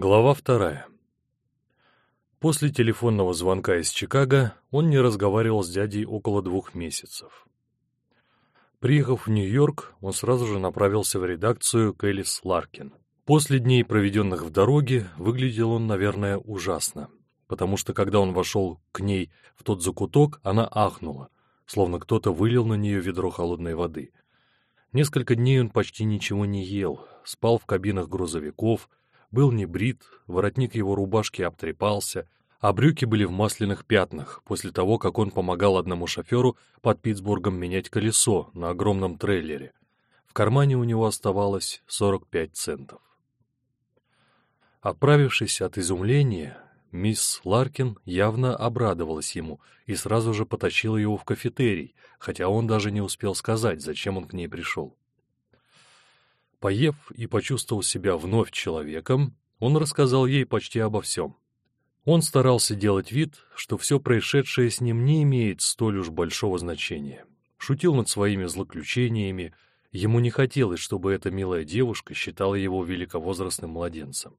Глава вторая. После телефонного звонка из Чикаго он не разговаривал с дядей около двух месяцев. Приехав в Нью-Йорк, он сразу же направился в редакцию Кэллис Ларкин. После дней, проведенных в дороге, выглядел он, наверное, ужасно, потому что когда он вошел к ней в тот закуток, она ахнула, словно кто-то вылил на нее ведро холодной воды. Несколько дней он почти ничего не ел, спал в кабинах грузовиков, был не брит, воротник его рубашки обтрепался, а брюки были в масляных пятнах после того, как он помогал одному шоферу под Питтсбургом менять колесо на огромном трейлере. В кармане у него оставалось 45 центов. Оправившись от изумления, мисс Ларкин явно обрадовалась ему и сразу же потащила его в кафетерий, хотя он даже не успел сказать, зачем он к ней пришел. Поев и почувствовав себя вновь человеком, он рассказал ей почти обо всем. Он старался делать вид, что все происшедшее с ним не имеет столь уж большого значения. Шутил над своими злоключениями, ему не хотелось, чтобы эта милая девушка считала его великовозрастным младенцем.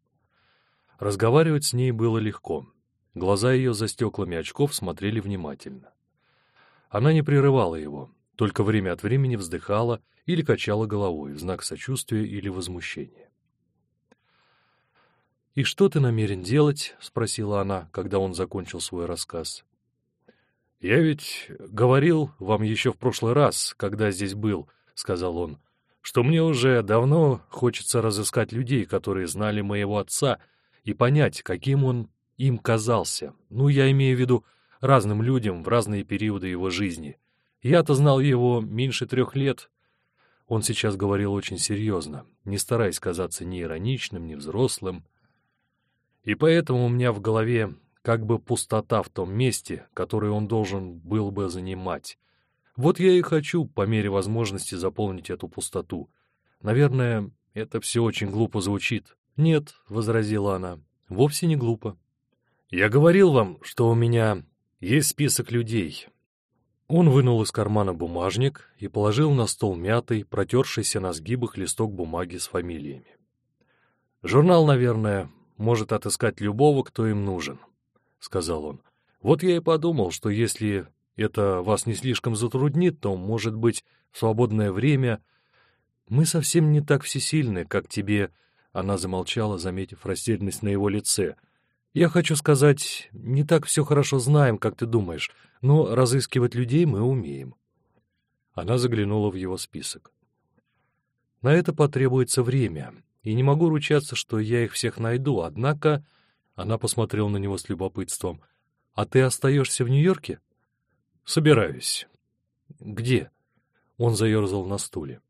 Разговаривать с ней было легко. Глаза ее за стеклами очков смотрели внимательно. Она не прерывала его, только время от времени вздыхала или качала головой в знак сочувствия или возмущения. «И что ты намерен делать?» — спросила она, когда он закончил свой рассказ. «Я ведь говорил вам еще в прошлый раз, когда здесь был», — сказал он, «что мне уже давно хочется разыскать людей, которые знали моего отца, и понять, каким он им казался. Ну, я имею в виду разным людям в разные периоды его жизни. Я-то знал его меньше трех лет. Он сейчас говорил очень серьезно, не стараясь казаться ни ироничным, ни взрослым. И поэтому у меня в голове как бы пустота в том месте, которое он должен был бы занимать. Вот я и хочу, по мере возможности, заполнить эту пустоту. Наверное, это все очень глупо звучит. «Нет», — возразила она, — «вовсе не глупо. Я говорил вам, что у меня есть список людей, он вынул из кармана бумажник и положил на стол мятый, протершийся на сгибах листок бумаги с фамилиями. «Журнал, наверное, может отыскать любого, кто им нужен», — сказал он. «Вот я и подумал, что если это вас не слишком затруднит, то, может быть, в свободное время... Мы совсем не так всесильны, как тебе...» Она замолчала, заметив растерянность на его лице — я хочу сказать, не так все хорошо знаем, как ты думаешь, но разыскивать людей мы умеем. Она заглянула в его список. На это потребуется время, и не могу ручаться, что я их всех найду, однако... Она посмотрела на него с любопытством. «А ты остаешься в Нью-Йорке?» «Собираюсь». «Где?» Он заерзал на стуле.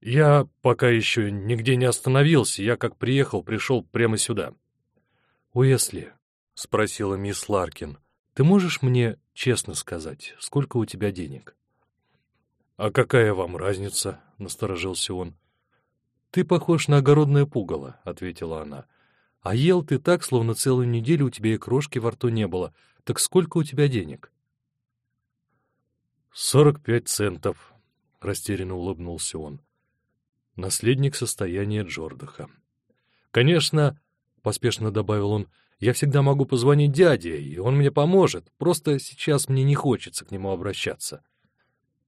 «Я пока еще нигде не остановился. Я как приехал, пришел прямо сюда. «Уэсли», — спросила мисс Ларкин, — «ты можешь мне честно сказать, сколько у тебя денег?» «А какая вам разница?» — насторожился он. «Ты похож на огородное пугало», — ответила она. «А ел ты так, словно целую неделю у тебя и крошки во рту не было. Так сколько у тебя денег?» «Сорок пять центов», — растерянно улыбнулся он. Наследник состояния Джордаха. «Конечно, поспешно добавил он, я всегда могу позвонить дяде, и он мне поможет. Просто сейчас мне не хочется к нему обращаться.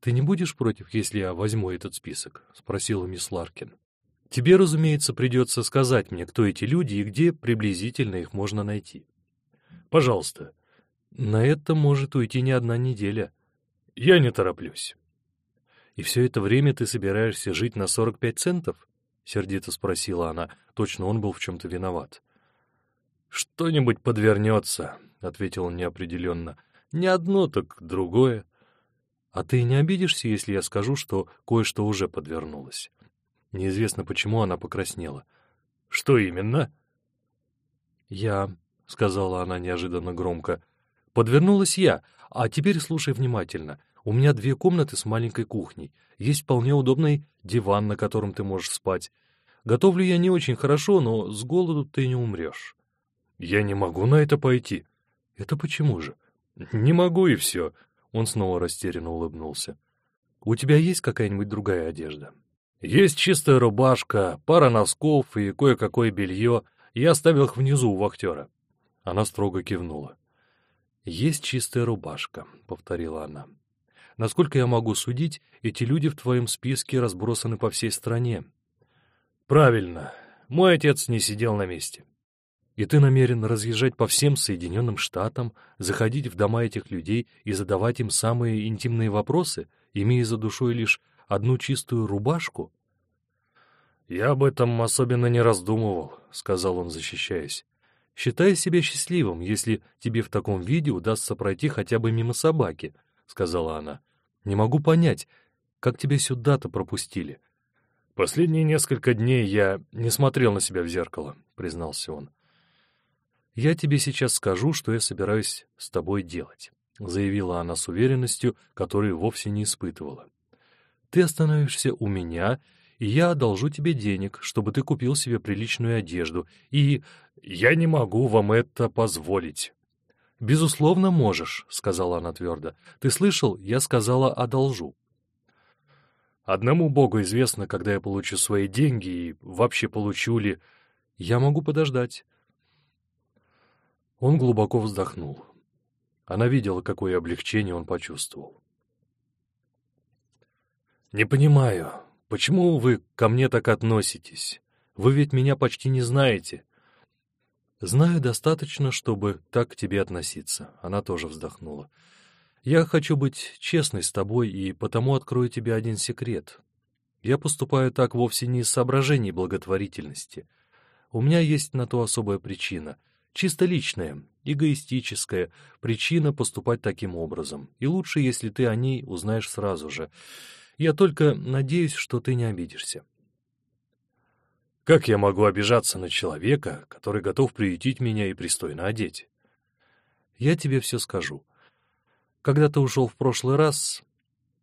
Ты не будешь против, если я возьму этот список? спросила мисс Ларкин. Тебе, разумеется, придется сказать мне, кто эти люди и где приблизительно их можно найти. Пожалуйста. На это может уйти не одна неделя. Я не тороплюсь. И все это время ты собираешься жить на 45 центов? — сердито спросила она. Точно он был в чем-то виноват. «Что-нибудь подвернется», — ответил он неопределенно. «Не одно, так другое». «А ты не обидишься, если я скажу, что кое-что уже подвернулось?» Неизвестно, почему она покраснела. «Что именно?» «Я», — сказала она неожиданно громко, — «подвернулась я, а теперь слушай внимательно. У меня две комнаты с маленькой кухней. Есть вполне удобный диван, на котором ты можешь спать. Готовлю я не очень хорошо, но с голоду ты не умрешь. Я не могу на это пойти. Это почему же? Не могу и все. Он снова растерянно улыбнулся. У тебя есть какая-нибудь другая одежда? Есть чистая рубашка, пара носков и кое-какое белье. Я оставил их внизу у вахтера». Она строго кивнула. «Есть чистая рубашка», — повторила она. «Насколько я могу судить, эти люди в твоем списке разбросаны по всей стране». «Правильно. Мой отец не сидел на месте». «И ты намерен разъезжать по всем Соединенным Штатам, заходить в дома этих людей и задавать им самые интимные вопросы, имея за душой лишь одну чистую рубашку?» «Я об этом особенно не раздумывал», — сказал он, защищаясь. «Считай себя счастливым, если тебе в таком виде удастся пройти хотя бы мимо собаки», — сказала она. «Не могу понять, как тебя сюда-то пропустили». «Последние несколько дней я не смотрел на себя в зеркало», — признался он. «Я тебе сейчас скажу, что я собираюсь с тобой делать», — заявила она с уверенностью, которой вовсе не испытывала. «Ты остановишься у меня и я одолжу тебе денег, чтобы ты купил себе приличную одежду, и я не могу вам это позволить». «Безусловно, можешь», — сказала она твердо. «Ты слышал? Я сказала «одолжу». «Одному Богу известно, когда я получу свои деньги и вообще получу ли. Я могу подождать». Он глубоко вздохнул. Она видела, какое облегчение он почувствовал. «Не понимаю, Почему вы ко мне так относитесь? Вы ведь меня почти не знаете. Знаю достаточно, чтобы так к тебе относиться. Она тоже вздохнула. Я хочу быть честной с тобой и потому открою тебе один секрет. Я поступаю так вовсе не из соображений благотворительности. У меня есть на то особая причина, чисто личная, эгоистическая причина поступать таким образом. И лучше, если ты о ней узнаешь сразу же. Я только надеюсь, что ты не обидишься. Как я могу обижаться на человека, который готов приютить меня и пристойно одеть? Я тебе все скажу. Когда ты ушел в прошлый раз...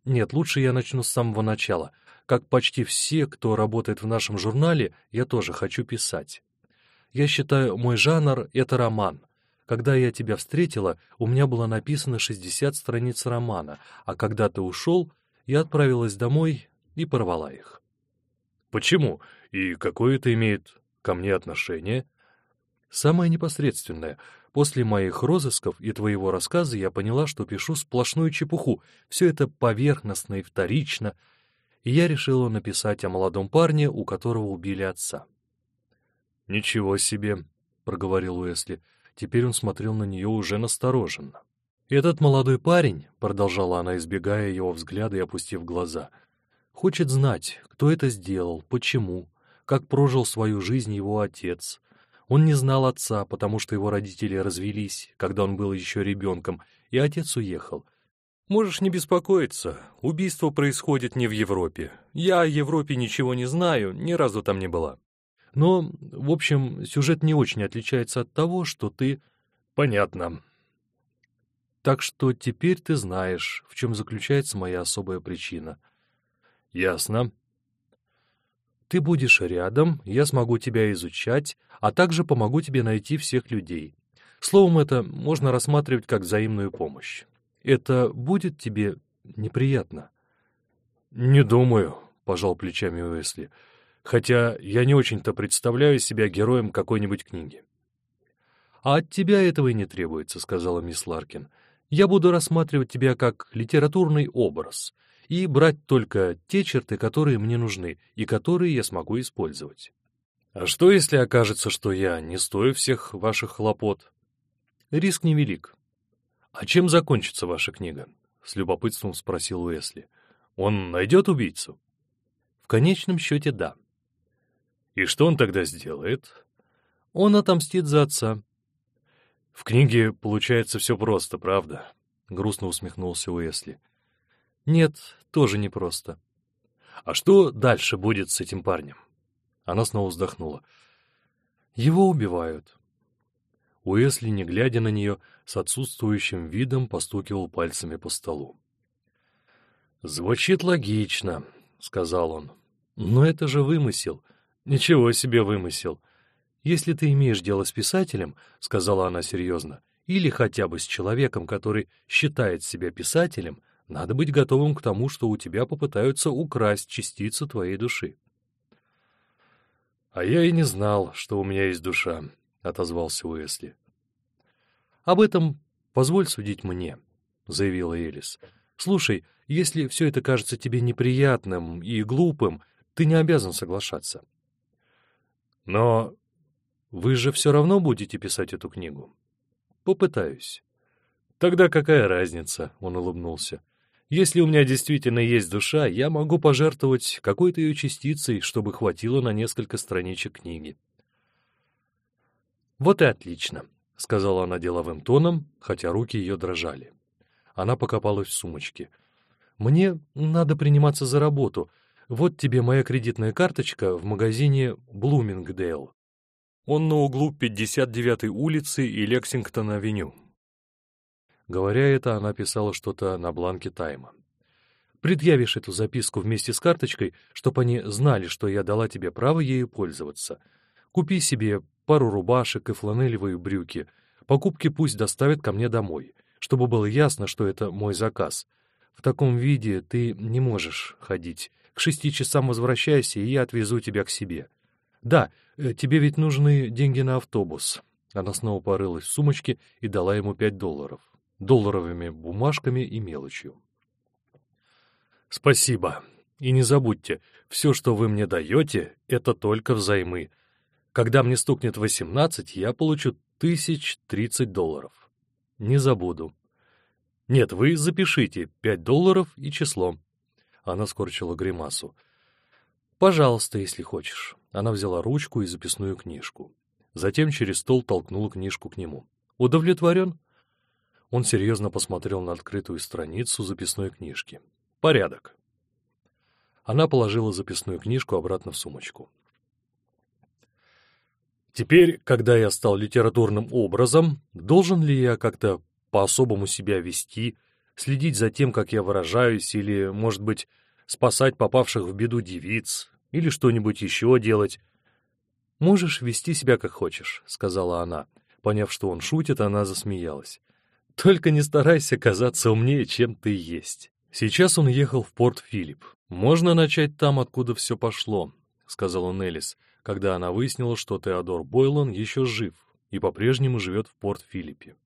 Нет, лучше я начну с самого начала. Как почти все, кто работает в нашем журнале, я тоже хочу писать. Я считаю, мой жанр — это роман. Когда я тебя встретила, у меня было написано 60 страниц романа, а когда ты ушел, я отправилась домой и порвала их. Почему? И какое это имеет ко мне отношение? Самое непосредственное. После моих розысков и твоего рассказа я поняла, что пишу сплошную чепуху. Все это поверхностно и вторично. И я решила написать о молодом парне, у которого убили отца. «Ничего себе», — проговорил Уэсли. Теперь он смотрел на нее уже настороженно. «Этот молодой парень», — продолжала она, избегая его взгляда и опустив глаза, — «хочет знать, кто это сделал, почему, как прожил свою жизнь его отец. Он не знал отца, потому что его родители развелись, когда он был еще ребенком, и отец уехал. Можешь не беспокоиться, убийство происходит не в Европе. Я о Европе ничего не знаю, ни разу там не была. Но, в общем, сюжет не очень отличается от того, что ты... Понятно, так что теперь ты знаешь, в чем заключается моя особая причина. Ясно. Ты будешь рядом, я смогу тебя изучать, а также помогу тебе найти всех людей. Словом, это можно рассматривать как взаимную помощь. Это будет тебе неприятно? Не думаю, пожал плечами Уэсли, хотя я не очень-то представляю себя героем какой-нибудь книги. А от тебя этого и не требуется, сказала мисс Ларкин. Я буду рассматривать тебя как литературный образ и брать только те черты, которые мне нужны и которые я смогу использовать. А что, если окажется, что я не стою всех ваших хлопот? Риск невелик. А чем закончится ваша книга? С любопытством спросил Уэсли. Он найдет убийцу? В конечном счете, да. И что он тогда сделает? Он отомстит за отца. В книге получается все просто, правда? Грустно усмехнулся Уэсли. Нет, тоже непросто. А что дальше будет с этим парнем? Она снова вздохнула. Его убивают. Уэсли, не глядя на нее, с отсутствующим видом постукивал пальцами по столу. «Звучит логично», — сказал он. «Но это же вымысел. Ничего себе вымысел. «Если ты имеешь дело с писателем, — сказала она серьезно, — или хотя бы с человеком, который считает себя писателем, надо быть готовым к тому, что у тебя попытаются украсть частицу твоей души». «А я и не знал, что у меня есть душа», — отозвался Уэсли. «Об этом позволь судить мне», — заявила Элис. «Слушай, если все это кажется тебе неприятным и глупым, ты не обязан соглашаться». «Но вы же все равно будете писать эту книгу?» «Попытаюсь». «Тогда какая разница?» — он улыбнулся. «Если у меня действительно есть душа, я могу пожертвовать какой-то ее частицей, чтобы хватило на несколько страничек книги». «Вот и отлично», — сказала она деловым тоном, хотя руки ее дрожали. Она покопалась в сумочке. «Мне надо приниматься за работу. Вот тебе моя кредитная карточка в магазине «Блумингдейл». Он на углу 59-й улицы и Лексингтон-авеню. Говоря это, она писала что-то на бланке тайма. «Предъявишь эту записку вместе с карточкой, чтобы они знали, что я дала тебе право ею пользоваться. Купи себе пару рубашек и фланелевые брюки. Покупки пусть доставят ко мне домой, чтобы было ясно, что это мой заказ. В таком виде ты не можешь ходить. К шести часам возвращайся, и я отвезу тебя к себе. Да, э, тебе ведь нужны деньги на автобус». Она снова порылась в сумочке и дала ему пять долларов долларовыми бумажками и мелочью. «Спасибо. И не забудьте, все, что вы мне даете, это только взаймы. Когда мне стукнет восемнадцать, я получу тысяч тридцать долларов. Не забуду. Нет, вы запишите пять долларов и число». Она скорчила гримасу. «Пожалуйста, если хочешь». Она взяла ручку и записную книжку. Затем через стол толкнула книжку к нему. «Удовлетворен?» Он серьезно посмотрел на открытую страницу записной книжки. «Порядок». Она положила записную книжку обратно в сумочку. «Теперь, когда я стал литературным образом, должен ли я как-то по-особому себя вести, следить за тем, как я выражаюсь, или, может быть, спасать попавших в беду девиц, или что-нибудь еще делать?» «Можешь вести себя как хочешь», — сказала она. Поняв, что он шутит, она засмеялась. Только не старайся казаться умнее, чем ты есть. Сейчас он ехал в порт Филипп. Можно начать там, откуда все пошло, — сказал он Элис, когда она выяснила, что Теодор Бойлан еще жив и по-прежнему живет в порт Филиппе.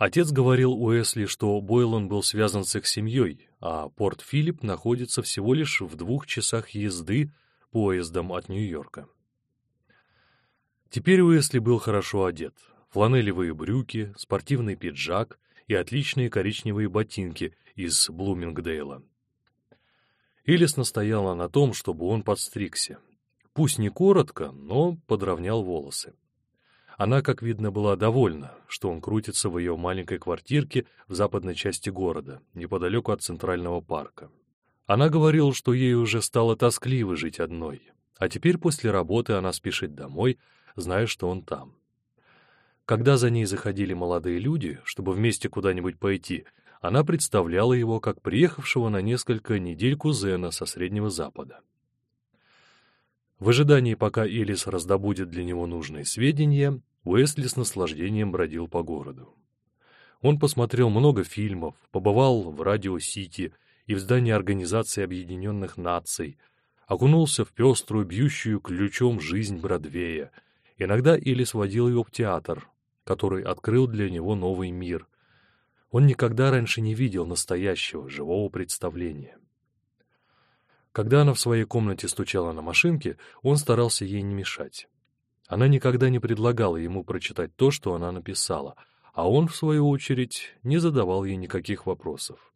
Отец говорил Уэсли, что Бойлан был связан с их семьей, а порт Филипп находится всего лишь в двух часах езды поездом от Нью-Йорка. Теперь Уэсли был хорошо одет фланелевые брюки, спортивный пиджак и отличные коричневые ботинки из Блумингдейла. Элис настояла на том, чтобы он подстригся. Пусть не коротко, но подровнял волосы. Она, как видно, была довольна, что он крутится в ее маленькой квартирке в западной части города, неподалеку от Центрального парка. Она говорила, что ей уже стало тоскливо жить одной, а теперь после работы она спешит домой, зная, что он там. Когда за ней заходили молодые люди, чтобы вместе куда-нибудь пойти, она представляла его как приехавшего на несколько недель кузена со Среднего Запада. В ожидании, пока Элис раздобудет для него нужные сведения, Уэсли с наслаждением бродил по городу. Он посмотрел много фильмов, побывал в Радио-Сити и в здании Организации Объединенных Наций, окунулся в пеструю, бьющую ключом жизнь Бродвея. Иногда Элис водил его в театр, который открыл для него новый мир. Он никогда раньше не видел настоящего, живого представления. Когда она в своей комнате стучала на машинке, он старался ей не мешать. Она никогда не предлагала ему прочитать то, что она написала, а он, в свою очередь, не задавал ей никаких вопросов.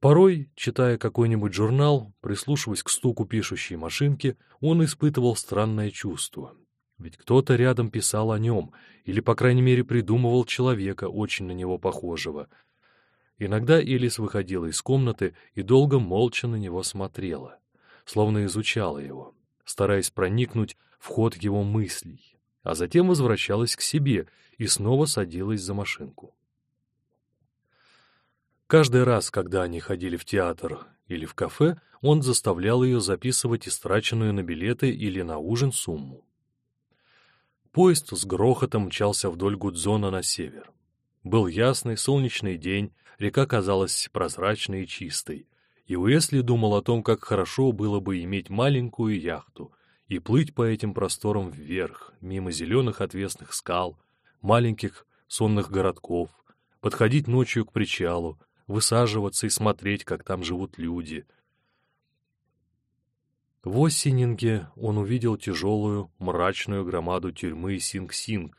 Порой, читая какой-нибудь журнал, прислушиваясь к стуку пишущей машинки, он испытывал странное чувство. Ведь кто-то рядом писал о нем, или, по крайней мере, придумывал человека, очень на него похожего. Иногда Элис выходила из комнаты и долго молча на него смотрела, словно изучала его, стараясь проникнуть в ход его мыслей, а затем возвращалась к себе и снова садилась за машинку. Каждый раз, когда они ходили в театр или в кафе, он заставлял ее записывать истраченную на билеты или на ужин сумму. Поезд с грохотом мчался вдоль Гудзона на север. Был ясный солнечный день, река казалась прозрачной и чистой, и Уэсли думал о том, как хорошо было бы иметь маленькую яхту и плыть по этим просторам вверх, мимо зеленых отвесных скал, маленьких сонных городков, подходить ночью к причалу, высаживаться и смотреть, как там живут люди. В Оссенинге он увидел тяжелую, мрачную громаду тюрьмы Синг-Синг,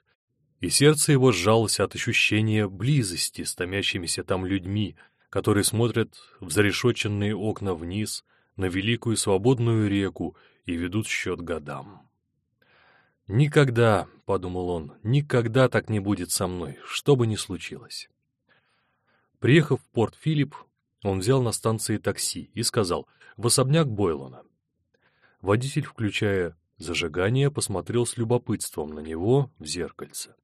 и сердце его сжалось от ощущения близости с томящимися там людьми, которые смотрят в зарешоченные окна вниз на великую свободную реку и ведут счет годам. «Никогда», — подумал он, — «никогда так не будет со мной, что бы ни случилось». Приехав в порт Филипп, он взял на станции такси и сказал «в особняк Бойлона». Водитель, включая зажигание, посмотрел с любопытством на него в зеркальце.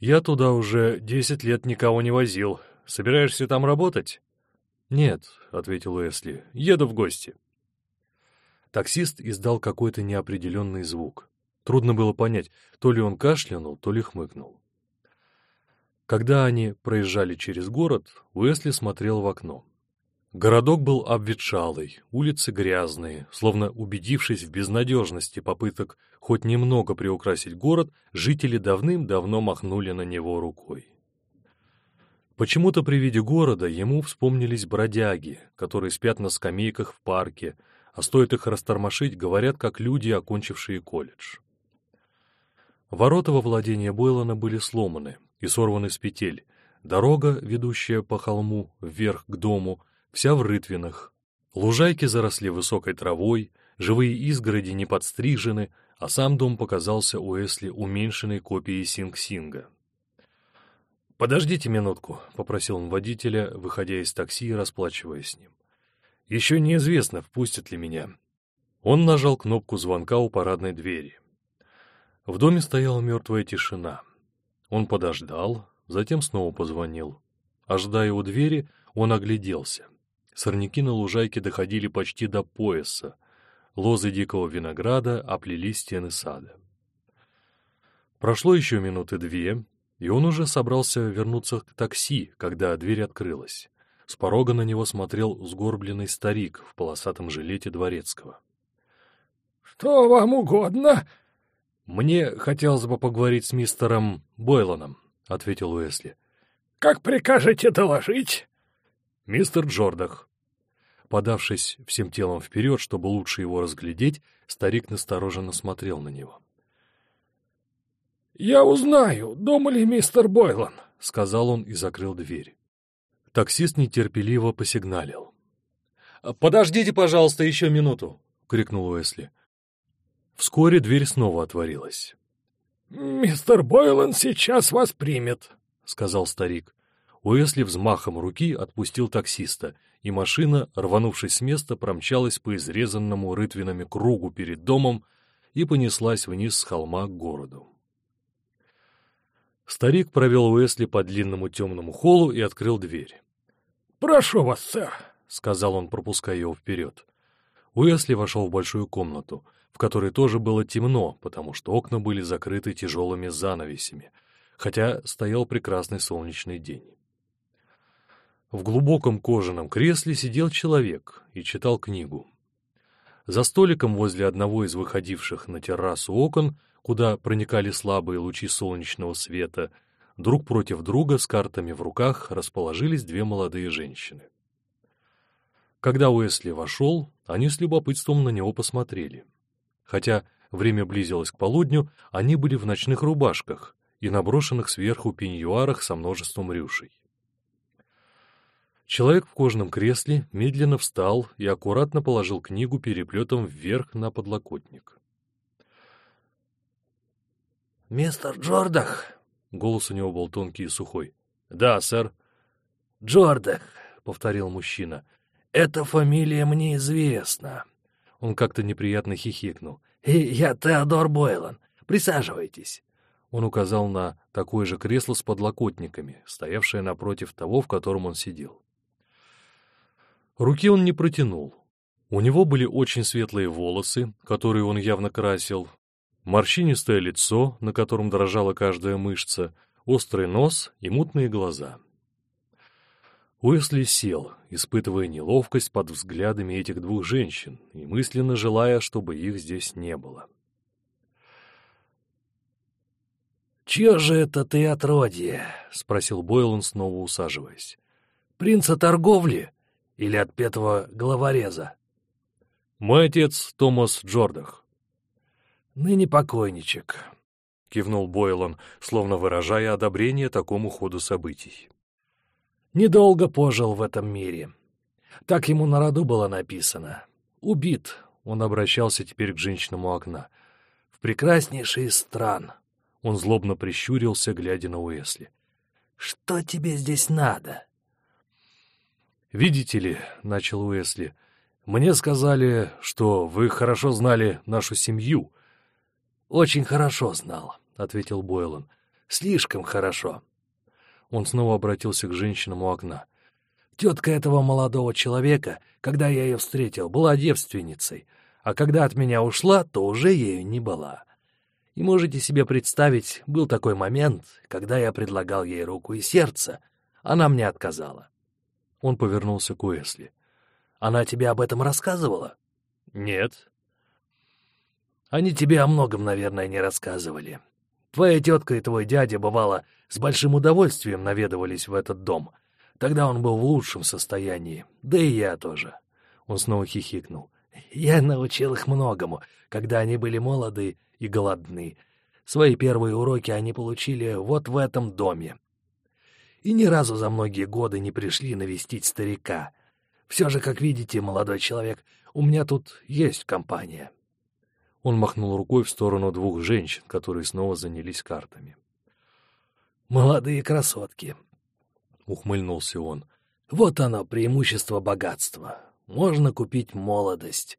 «Я туда уже десять лет никого не возил. Собираешься там работать?» «Нет», — ответил Уэсли, — «еду в гости». Таксист издал какой-то неопределенный звук. Трудно было понять, то ли он кашлянул, то ли хмыкнул. Когда они проезжали через город, Уэсли смотрел в окно. Городок был обветшалый, улицы грязные, словно убедившись в безнадежности попыток хоть немного приукрасить город, жители давным-давно махнули на него рукой. Почему-то при виде города ему вспомнились бродяги, которые спят на скамейках в парке, а стоит их растормошить, говорят, как люди, окончившие колледж. Ворота во владение Бойлона были сломаны и сорваны с петель. Дорога, ведущая по холму вверх к дому, вся в рытвинах. Лужайки заросли высокой травой, живые изгороди не подстрижены, а сам дом показался Уэсли уменьшенной копией Синг-Синга. «Подождите минутку», — попросил он водителя, выходя из такси и расплачиваясь с ним. Еще неизвестно, впустят ли меня. Он нажал кнопку звонка у парадной двери. В доме стояла мертвая тишина. Он подождал, затем снова позвонил. Ожидая у двери, он огляделся. Сорняки на лужайке доходили почти до пояса. Лозы дикого винограда оплели стены сада. Прошло еще минуты две, и он уже собрался вернуться к такси, когда дверь открылась. С порога на него смотрел сгорбленный старик в полосатом жилете дворецкого. — Что вам угодно? — Мне хотелось бы поговорить с мистером Бойлоном, — ответил Уэсли. — Как прикажете доложить? — Мистер Джордах. Подавшись всем телом вперед, чтобы лучше его разглядеть, старик настороженно смотрел на него. — Я узнаю, дома ли мистер Бойлон, — сказал он и закрыл дверь. Таксист нетерпеливо посигналил. «Подождите, пожалуйста, еще минуту!» — крикнул Уэсли. Вскоре дверь снова отворилась. «Мистер Бойлен сейчас вас примет», — сказал старик. Уэсли взмахом руки отпустил таксиста, и машина, рванувшись с места, промчалась по изрезанному рытвинами кругу перед домом и понеслась вниз с холма к городу. Старик провел Уэсли по длинному темному холлу и открыл дверь. «Прошу вас, сэр», — сказал он, пропуская его вперед. Уэсли вошел в большую комнату, в которой тоже было темно, потому что окна были закрыты тяжелыми занавесями, хотя стоял прекрасный солнечный день. В глубоком кожаном кресле сидел человек и читал книгу. За столиком возле одного из выходивших на террасу окон, куда проникали слабые лучи солнечного света, Друг против друга с картами в руках расположились две молодые женщины. Когда Уэсли вошел, они с любопытством на него посмотрели. Хотя время близилось к полудню, они были в ночных рубашках и наброшенных сверху пеньюарах со множеством рюшей. Человек в кожаном кресле медленно встал и аккуратно положил книгу переплетом вверх на подлокотник. «Мистер Джордах», Голос у него был тонкий и сухой. «Да, сэр». «Джордах», — повторил мужчина. «Эта фамилия мне известна». Он как-то неприятно хихикнул. «И я Теодор Бойлан. Присаживайтесь». Он указал на такое же кресло с подлокотниками, стоявшее напротив того, в котором он сидел. Руки он не протянул. У него были очень светлые волосы, которые он явно красил, Морщинистое лицо, на котором дрожала каждая мышца, острый нос и мутные глаза. Уэсли сел, испытывая неловкость под взглядами этих двух женщин и мысленно желая, чтобы их здесь не было. «Чье же это ты отродье?» — спросил Бойлон, снова усаживаясь. «Принца торговли или отпетого головореза?» «Мой отец Томас Джордах». «Ныне покойничек», — кивнул Бойлон, словно выражая одобрение такому ходу событий недолго пожил в этом мире. Так ему на роду было написано. Убит, он обращался теперь к женщинам у окна. В прекраснейший из стран. Он злобно прищурился, глядя на Уэсли. «Что тебе здесь надо?» «Видите ли», — начал Уэсли, — «мне сказали, что вы хорошо знали нашу семью». «Очень хорошо знал», — ответил Бойлон. «Слишком хорошо. Он снова обратился к женщинам у окна. «Тетка этого молодого человека, когда я ее встретил, была девственницей, а когда от меня ушла, то уже ею не была. И можете себе представить, был такой момент, когда я предлагал ей руку и сердце, она мне отказала». Он повернулся к Уэсли. «Она тебе об этом рассказывала?» «Нет». «Они тебе о многом, наверное, не рассказывали. Твоя тетка и твой дядя, бывало, с большим удовольствием наведывались в этот дом. Тогда он был в лучшем состоянии, да и я тоже. Он снова хихикнул. Я научил их многому, когда они были молоды и голодны. Свои первые уроки они получили вот в этом доме. И ни разу за многие годы не пришли навестить старика. Все же, как видите, молодой человек, у меня тут есть компания. Он махнул рукой в сторону двух женщин, которые снова занялись картами. «Молодые красотки!» — ухмыльнулся он. «Вот оно, преимущество богатства. Можно купить молодость.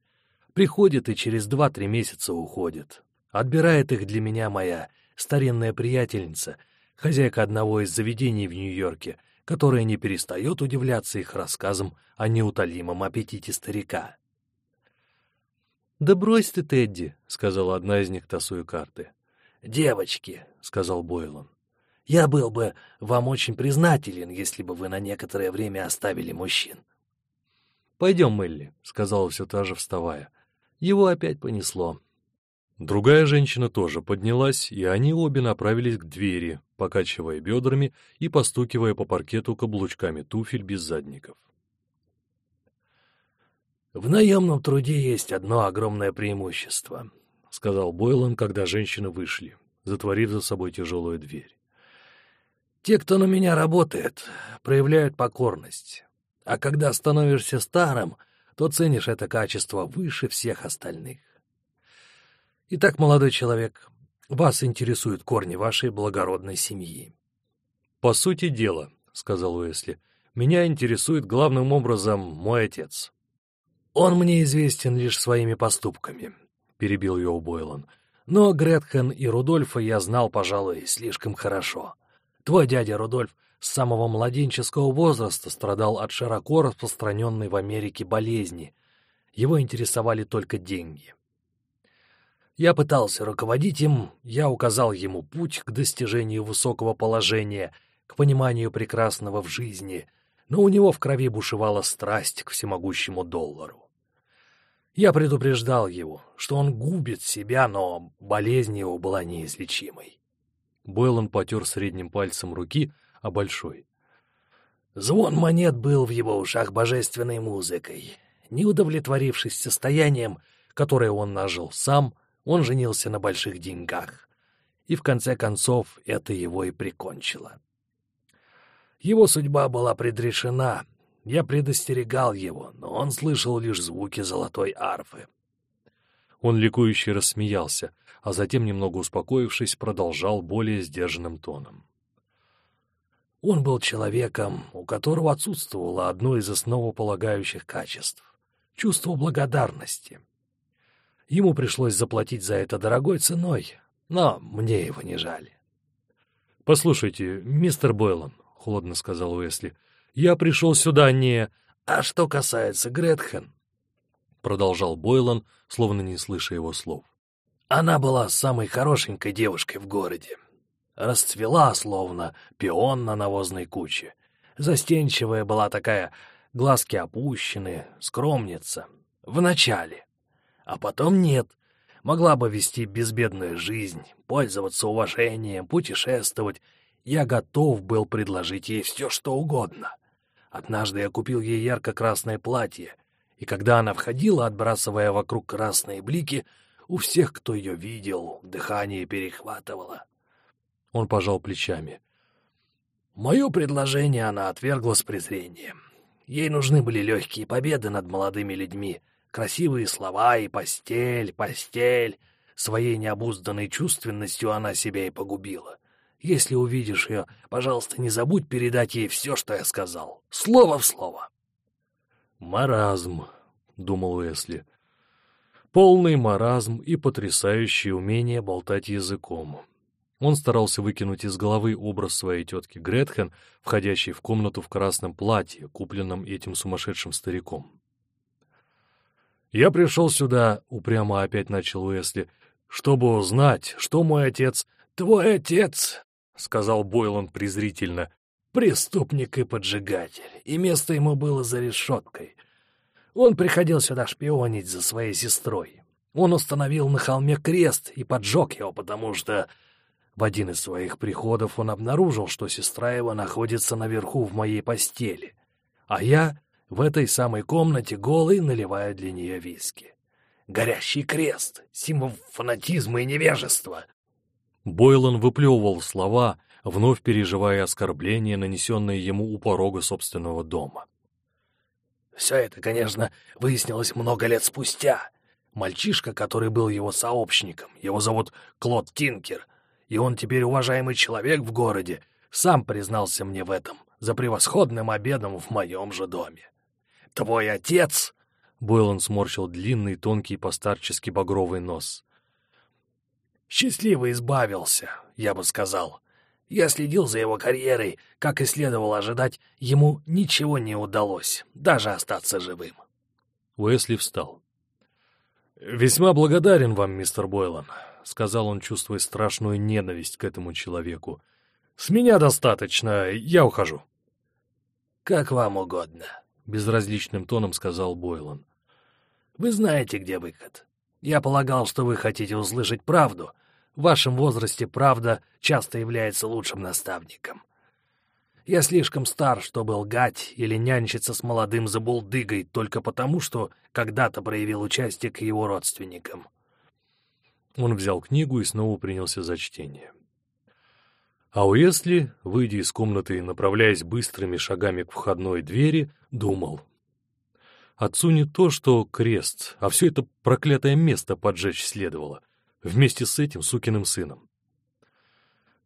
Приходит и через два-три месяца уходит. Отбирает их для меня моя старинная приятельница, хозяйка одного из заведений в Нью-Йорке, которая не перестает удивляться их рассказам о неутолимом аппетите старика. «Да брось ты, Тедди», — сказала одна из них, тасуя карты. «Девочки», — сказал Бойлон, — «я был бы вам очень признателен, если бы вы на некоторое время оставили мужчин». «Пойдем, Мелли», — сказала все та же, вставая. Его опять понесло. Другая женщина тоже поднялась, и они обе направились к двери, покачивая бедрами и постукивая по паркету каблучками туфель без задников. «В наемном труде есть одно огромное преимущество», — сказал Бойлан, когда женщины вышли, затворив за собой тяжелую дверь. «Те, кто на меня работает, проявляют покорность, а когда становишься старым, то ценишь это качество выше всех остальных. Итак, молодой человек, вас интересуют корни вашей благородной семьи». «По сути дела», — сказал Уэсли, — «меня интересует главным образом мой отец». «Он мне известен лишь своими поступками», — перебил ее Бойлан. «Но Гретхен и Рудольфа я знал, пожалуй, слишком хорошо. Твой дядя Рудольф с самого младенческого возраста страдал от широко распространенной в Америке болезни. Его интересовали только деньги. Я пытался руководить им, я указал ему путь к достижению высокого положения, к пониманию прекрасного в жизни, но у него в крови бушевала страсть к всемогущему доллару. Я предупреждал его, что он губит себя, но болезнь его была неизлечимой. Бойлон потер средним пальцем руки, а большой. Звон монет был в его ушах божественной музыкой. Не удовлетворившись состоянием, которое он нажил сам, он женился на больших деньгах. И в конце концов это его и прикончило. Его судьба была предрешена, я предостерегал его, но он слышал лишь звуки золотой арфы. Он ликующе рассмеялся, а затем, немного успокоившись, продолжал более сдержанным тоном. Он был человеком, у которого отсутствовало одно из основополагающих качеств — чувство благодарности. Ему пришлось заплатить за это дорогой ценой, но мне его не жаль. — Послушайте, мистер Бойлон, — холодно сказал Уэсли, я пришел сюда не... А что касается Гретхен, — продолжал Бойлан, словно не слыша его слов. Она была самой хорошенькой девушкой в городе. Расцвела, словно пион на навозной куче. Застенчивая была такая, глазки опущены, скромница. Вначале. А потом нет. Могла бы вести безбедную жизнь, пользоваться уважением, путешествовать. Я готов был предложить ей все, что угодно. Однажды я купил ей ярко-красное платье, и когда она входила, отбрасывая вокруг красные блики, у всех, кто ее видел, дыхание перехватывало. Он пожал плечами. Мое предложение она отвергла с презрением. Ей нужны были легкие победы над молодыми людьми, красивые слова и постель, постель. Своей необузданной чувственностью она себя и погубила. Если увидишь ее, пожалуйста, не забудь передать ей все, что я сказал. Слово в слово. «Маразм», — думал Уэсли. «Полный маразм и потрясающее умение болтать языком». Он старался выкинуть из головы образ своей тетки Гретхен, входящей в комнату в красном платье, купленном этим сумасшедшим стариком. «Я пришел сюда», — упрямо опять начал Уэсли, — «чтобы узнать, что мой отец...» «Твой отец», — сказал Бойланд презрительно, — «преступник и поджигатель, и место ему было за решеткой. Он приходил сюда шпионить за своей сестрой. Он установил на холме крест и поджег его, потому что в один из своих приходов он обнаружил, что сестра его находится наверху в моей постели, а я в этой самой комнате голый наливаю для нее виски. Горящий крест, символ фанатизма и невежества. Бойлон выплевывал слова, вновь переживая оскорбление, нанесенное ему у порога собственного дома. Все это, конечно, выяснилось много лет спустя. Мальчишка, который был его сообщником, его зовут Клод Тинкер — и он теперь уважаемый человек в городе, сам признался мне в этом за превосходным обедом в моем же доме. Твой отец...» Бойлон сморщил длинный, тонкий, постарчески багровый нос. «Счастливо избавился, я бы сказал. Я следил за его карьерой, как и следовало ожидать, ему ничего не удалось, даже остаться живым». Уэсли встал. «Весьма благодарен вам, мистер Бойлон. — сказал он, чувствуя страшную ненависть к этому человеку. «С меня достаточно, я ухожу». «Как вам угодно», — безразличным тоном сказал Бойлон. «Вы знаете, где выход. Я полагал, что вы хотите услышать правду. В вашем возрасте правда часто является лучшим наставником. Я слишком стар, чтобы лгать или нянчиться с молодым забулдыгой только потому, что когда-то проявил участие к его родственникам. Он взял книгу и снова принялся за чтение. А Уэсли, выйдя из комнаты и направляясь быстрыми шагами к входной двери, думал. Отцу не то, что крест, а все это проклятое место поджечь следовало, вместе с этим сукиным сыном.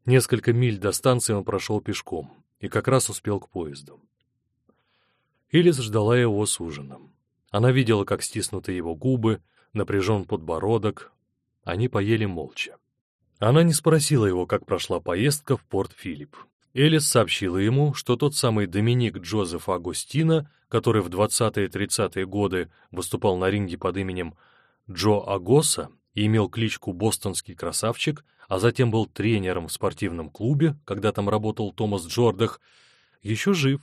Несколько миль до станции он прошел пешком и как раз успел к поезду. Элис ждала его с ужином. Она видела, как стиснуты его губы, напряжен подбородок, они поели молча. Она не спросила его, как прошла поездка в Порт-Филипп. Элис сообщила ему, что тот самый Доминик Джозеф Агустина, который в 20-30-е годы выступал на ринге под именем Джо Агоса и имел кличку «Бостонский красавчик», а затем был тренером в спортивном клубе, когда там работал Томас Джордах, еще жив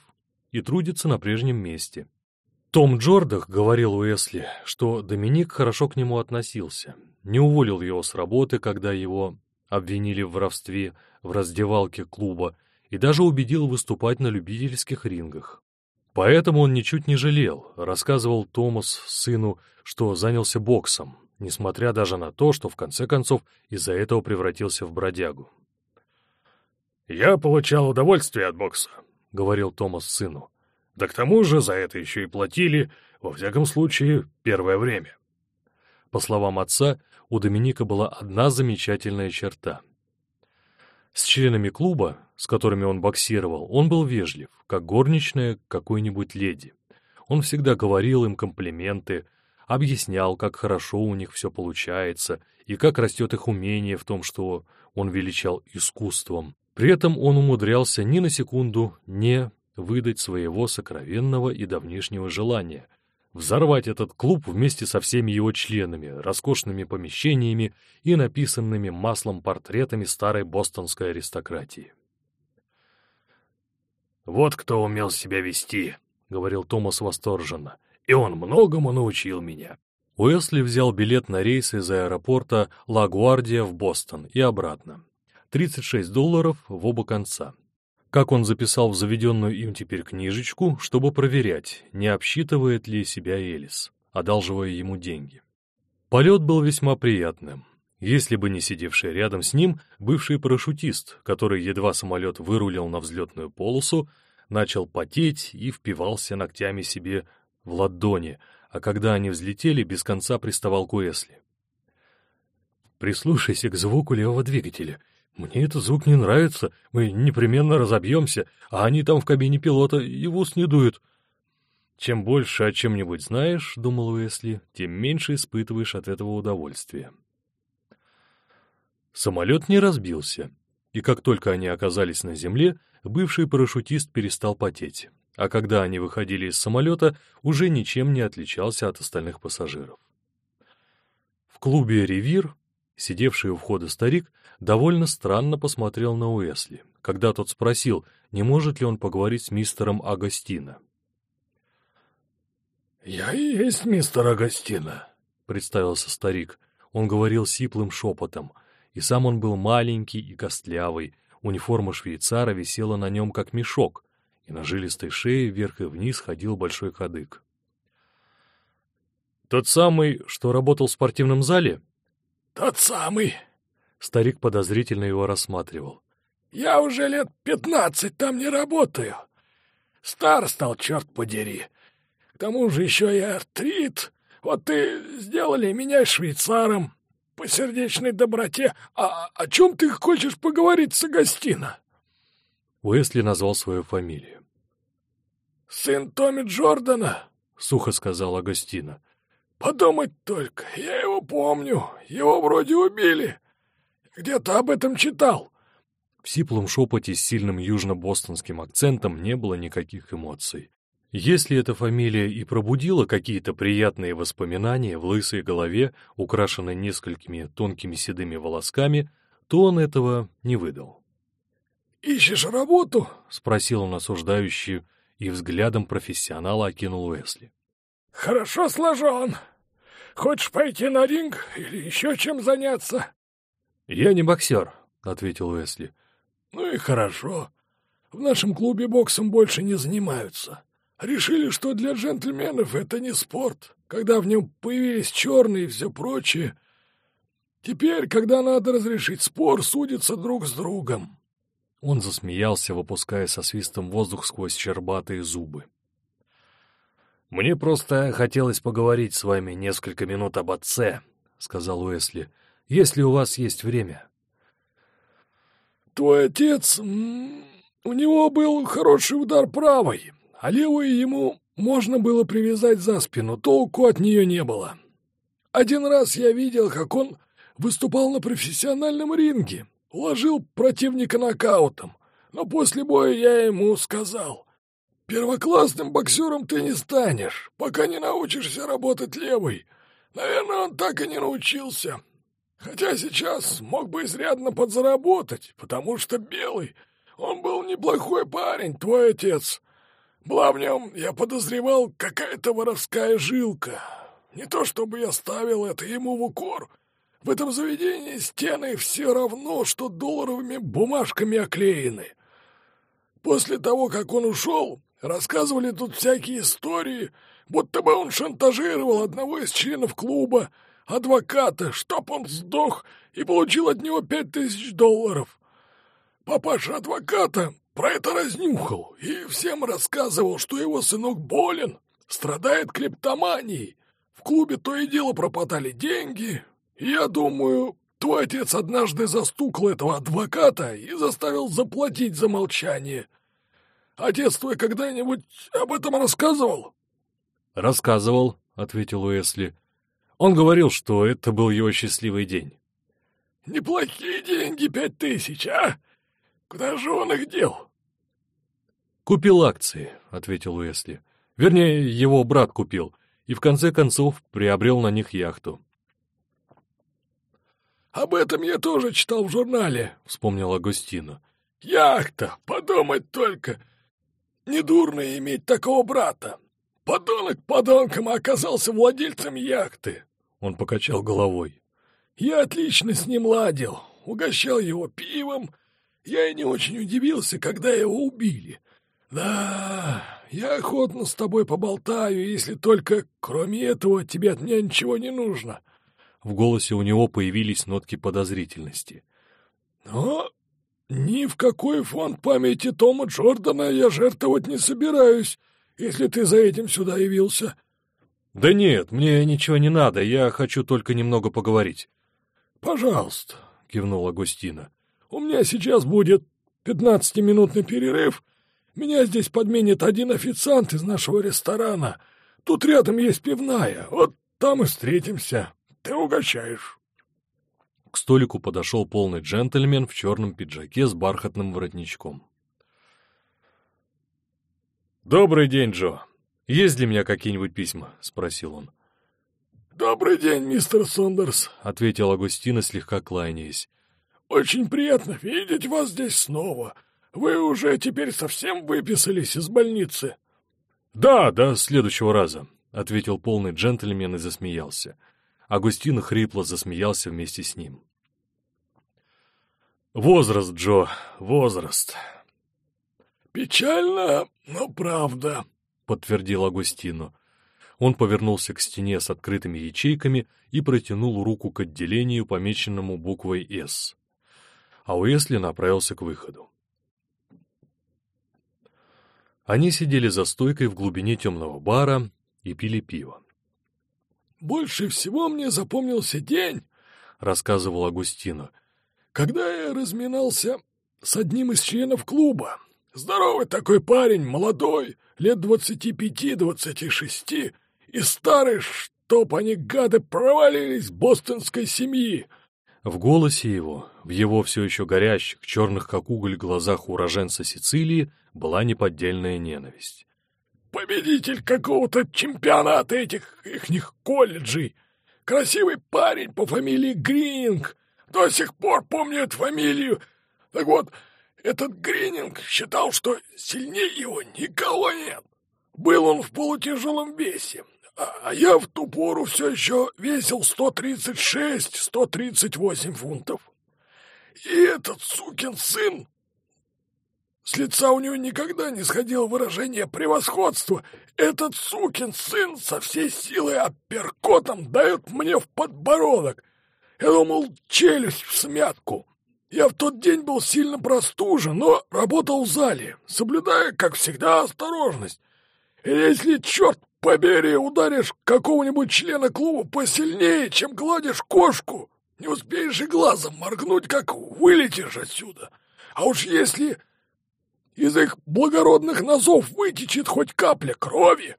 и трудится на прежнем месте. Том Джордах говорил Уэсли, что Доминик хорошо к нему относился, не уволил его с работы, когда его обвинили в воровстве в раздевалке клуба, и даже убедил выступать на любительских рингах. Поэтому он ничуть не жалел, рассказывал Томас сыну, что занялся боксом, несмотря даже на то, что в конце концов из-за этого превратился в бродягу. «Я получал удовольствие от бокса», — говорил Томас сыну. «Да к тому же за это еще и платили, во всяком случае, первое время». По словам отца, у Доминика была одна замечательная черта. С членами клуба, с которыми он боксировал, он был вежлив, как горничная какой-нибудь леди. Он всегда говорил им комплименты, объяснял, как хорошо у них все получается и как растет их умение в том, что он величал искусством. При этом он умудрялся ни на секунду не выдать своего сокровенного и давнишнего желания, взорвать этот клуб вместе со всеми его членами, роскошными помещениями и написанными маслом портретами старой бостонской аристократии. Вот кто умел себя вести, — говорил Томас восторженно. И он многому научил меня. Уэсли взял билет на рейс из аэропорта Ла-Гвардия в Бостон и обратно. 36 долларов в оба конца. Как он записал в заведенную им теперь книжечку, чтобы проверять, не обсчитывает ли себя Элис, одалживая ему деньги. Полет был весьма приятным. Если бы не сидевший рядом с ним бывший парашютист, который едва самолет вырулил на взлетную полосу, начал потеть и впивался ногтями себе в ладони, а когда они взлетели, без конца приставал к Уэсли. «Прислушайся к звуку левого двигателя. Мне этот звук не нравится, мы непременно разобьемся, а они там в кабине пилота и в ус не дуют». «Чем больше о чем-нибудь знаешь, — думал Уэсли, — тем меньше испытываешь от этого удовольствия». Самолет не разбился, и как только они оказались на земле, бывший парашютист перестал потеть а когда они выходили из самолета, уже ничем не отличался от остальных пассажиров. В клубе «Ревир» сидевший у входа старик довольно странно посмотрел на Уэсли, когда тот спросил, не может ли он поговорить с мистером Агастино. «Я и есть мистер Агастино», — представился старик. Он говорил сиплым шепотом, и сам он был маленький и костлявый, униформа швейцара висела на нем как мешок, и на жилистой шее вверх и вниз ходил большой кадык. «Тот самый, что работал в спортивном зале?» «Тот самый!» Старик подозрительно его рассматривал. «Я уже лет пятнадцать там не работаю. Стар стал, черт подери. К тому же еще и артрит. Вот ты сделали меня швейцаром по сердечной доброте. А о чем ты хочешь поговорить с Агастино?» Уэсли назвал свою фамилию. «Сын Томми Джордана», — сухо сказал Агастина. «Подумать только, я его помню, его вроде убили. Где-то об этом читал». В сиплом шепоте с сильным южно-бостонским акцентом не было никаких эмоций. Если эта фамилия и пробудила какие-то приятные воспоминания в лысой голове, украшенной несколькими тонкими седыми волосками, то он этого не выдал. «Ищешь работу?» — спросил он осуждающий и взглядом профессионала окинул Уэсли. «Хорошо сложен. Хочешь пойти на ринг или еще чем заняться?» «Я не боксер», — ответил Уэсли. «Ну и хорошо. В нашем клубе боксом больше не занимаются. Решили, что для джентльменов это не спорт, когда в нем появились черные и все прочее. Теперь, когда надо разрешить спор, судятся друг с другом. Он засмеялся, выпуская со свистом воздух сквозь щербатые зубы. «Мне просто хотелось поговорить с вами несколько минут об отце», — сказал Уэсли, — «если у вас есть время». «Твой отец... У него был хороший удар правой, а левой ему можно было привязать за спину, толку от нее не было. Один раз я видел, как он выступал на профессиональном ринге, Уложил противника нокаутом, но после боя я ему сказал, «Первоклассным боксером ты не станешь, пока не научишься работать левой». Наверное, он так и не научился. Хотя сейчас мог бы изрядно подзаработать, потому что белый. Он был неплохой парень, твой отец. Была в нем, я подозревал, какая-то воровская жилка. Не то чтобы я ставил это ему в укор, — в этом заведении стены все равно, что долларовыми бумажками оклеены. После того, как он ушел, рассказывали тут всякие истории, будто бы он шантажировал одного из членов клуба, адвоката, чтоб он сдох и получил от него пять тысяч долларов. Папаша адвоката про это разнюхал и всем рассказывал, что его сынок болен, страдает клептоманией. В клубе то и дело пропадали деньги, «Я думаю, твой отец однажды застукал этого адвоката и заставил заплатить за молчание. Отец твой когда-нибудь об этом рассказывал?» «Рассказывал», — ответил Уэсли. «Он говорил, что это был его счастливый день». «Неплохие деньги, пять тысяч, а? Куда же он их дел?» «Купил акции», — ответил Уэсли. «Вернее, его брат купил, и в конце концов приобрел на них яхту. «Об этом я тоже читал в журнале», — вспомнил Агустину. «Яхта! Подумать только! Недурно иметь такого брата. Подонок подонком оказался владельцем яхты. Он покачал головой. Я отлично с ним ладил, угощал его пивом. Я и не очень удивился, когда его убили. Да, я охотно с тобой поболтаю, если только, кроме этого, тебе от меня ничего не нужно. В голосе у него появились нотки подозрительности. Но ни в какой фонд памяти Тома Джордана я жертвовать не собираюсь, если ты за этим сюда явился. Да нет, мне ничего не надо, я хочу только немного поговорить. Пожалуйста, кивнула Агустина. У меня сейчас будет пятнадцатиминутный перерыв, меня здесь подменит один официант из нашего ресторана. Тут рядом есть пивная. Вот там и встретимся. Ты угощаешь. К столику подошел полный джентльмен в черном пиджаке с бархатным воротничком. «Добрый день, Джо. Есть для меня какие-нибудь письма?» — спросил он. «Добрый день, мистер Сондерс», — ответил Агустина, слегка кланяясь. «Очень приятно видеть вас здесь снова. Вы уже теперь совсем выписались из больницы?» «Да, до следующего раза», — ответил полный джентльмен и засмеялся. Агустин хрипло засмеялся вместе с ним. «Возраст, Джо, возраст!» «Печально, но правда», — подтвердил Агустину. Он повернулся к стене с открытыми ячейками и протянул руку к отделению, помеченному буквой «С». А Уэсли направился к выходу. Они сидели за стойкой в глубине темного бара и пили пиво. «Больше всего мне запомнился день», — рассказывал Агустино, «когда я разминался с одним из членов клуба. Здоровый такой парень, молодой, лет двадцати пяти-двадцати шести, и старый, чтоб они, гады, провалились бостонской семьи». В голосе его, в его все еще горящих, черных как уголь глазах уроженца Сицилии, была неподдельная ненависть. «Победитель какого-то чемпионата этих ихних колледжей! Красивый парень по фамилии Грининг! До сих пор помню эту фамилию! Так вот, этот Грининг считал, что сильнее его никого нет. Был он в полутяжелом весе, а, а я в ту пору все еще весил 136-138 фунтов. И этот сукин сын с лица у него никогда не сходило выражение превосходства. Этот сукин сын со всей силой апперкотом дает мне в подбородок. Я думал, челюсть в смятку. Я в тот день был сильно простужен, но работал в зале, соблюдая, как всегда, осторожность. И если, черт побери, ударишь какого-нибудь члена клуба посильнее, чем гладишь кошку, не успеешь и глазом моргнуть, как вылетишь отсюда. А уж если из их благородных носов вытечет хоть капля крови.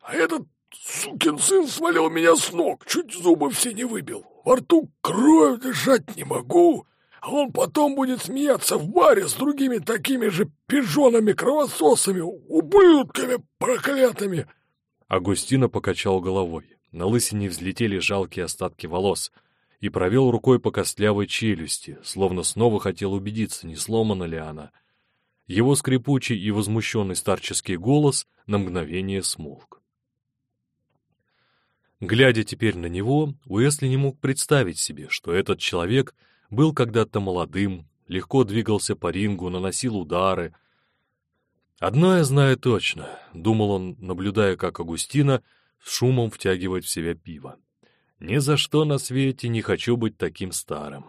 А этот сукин сын свалил меня с ног, чуть зубы все не выбил. Во рту кровь дышать не могу, а он потом будет смеяться в баре с другими такими же пижонами-кровососами, ублюдками проклятыми. Агустина покачал головой. На лысине взлетели жалкие остатки волос и провел рукой по костлявой челюсти, словно снова хотел убедиться, не сломана ли она — его скрипучий и возмущенный старческий голос на мгновение смолк. Глядя теперь на него, Уэсли не мог представить себе, что этот человек был когда-то молодым, легко двигался по рингу, наносил удары. «Одно я знаю точно», — думал он, наблюдая, как Агустина с шумом втягивает в себя пиво. «Ни за что на свете не хочу быть таким старым».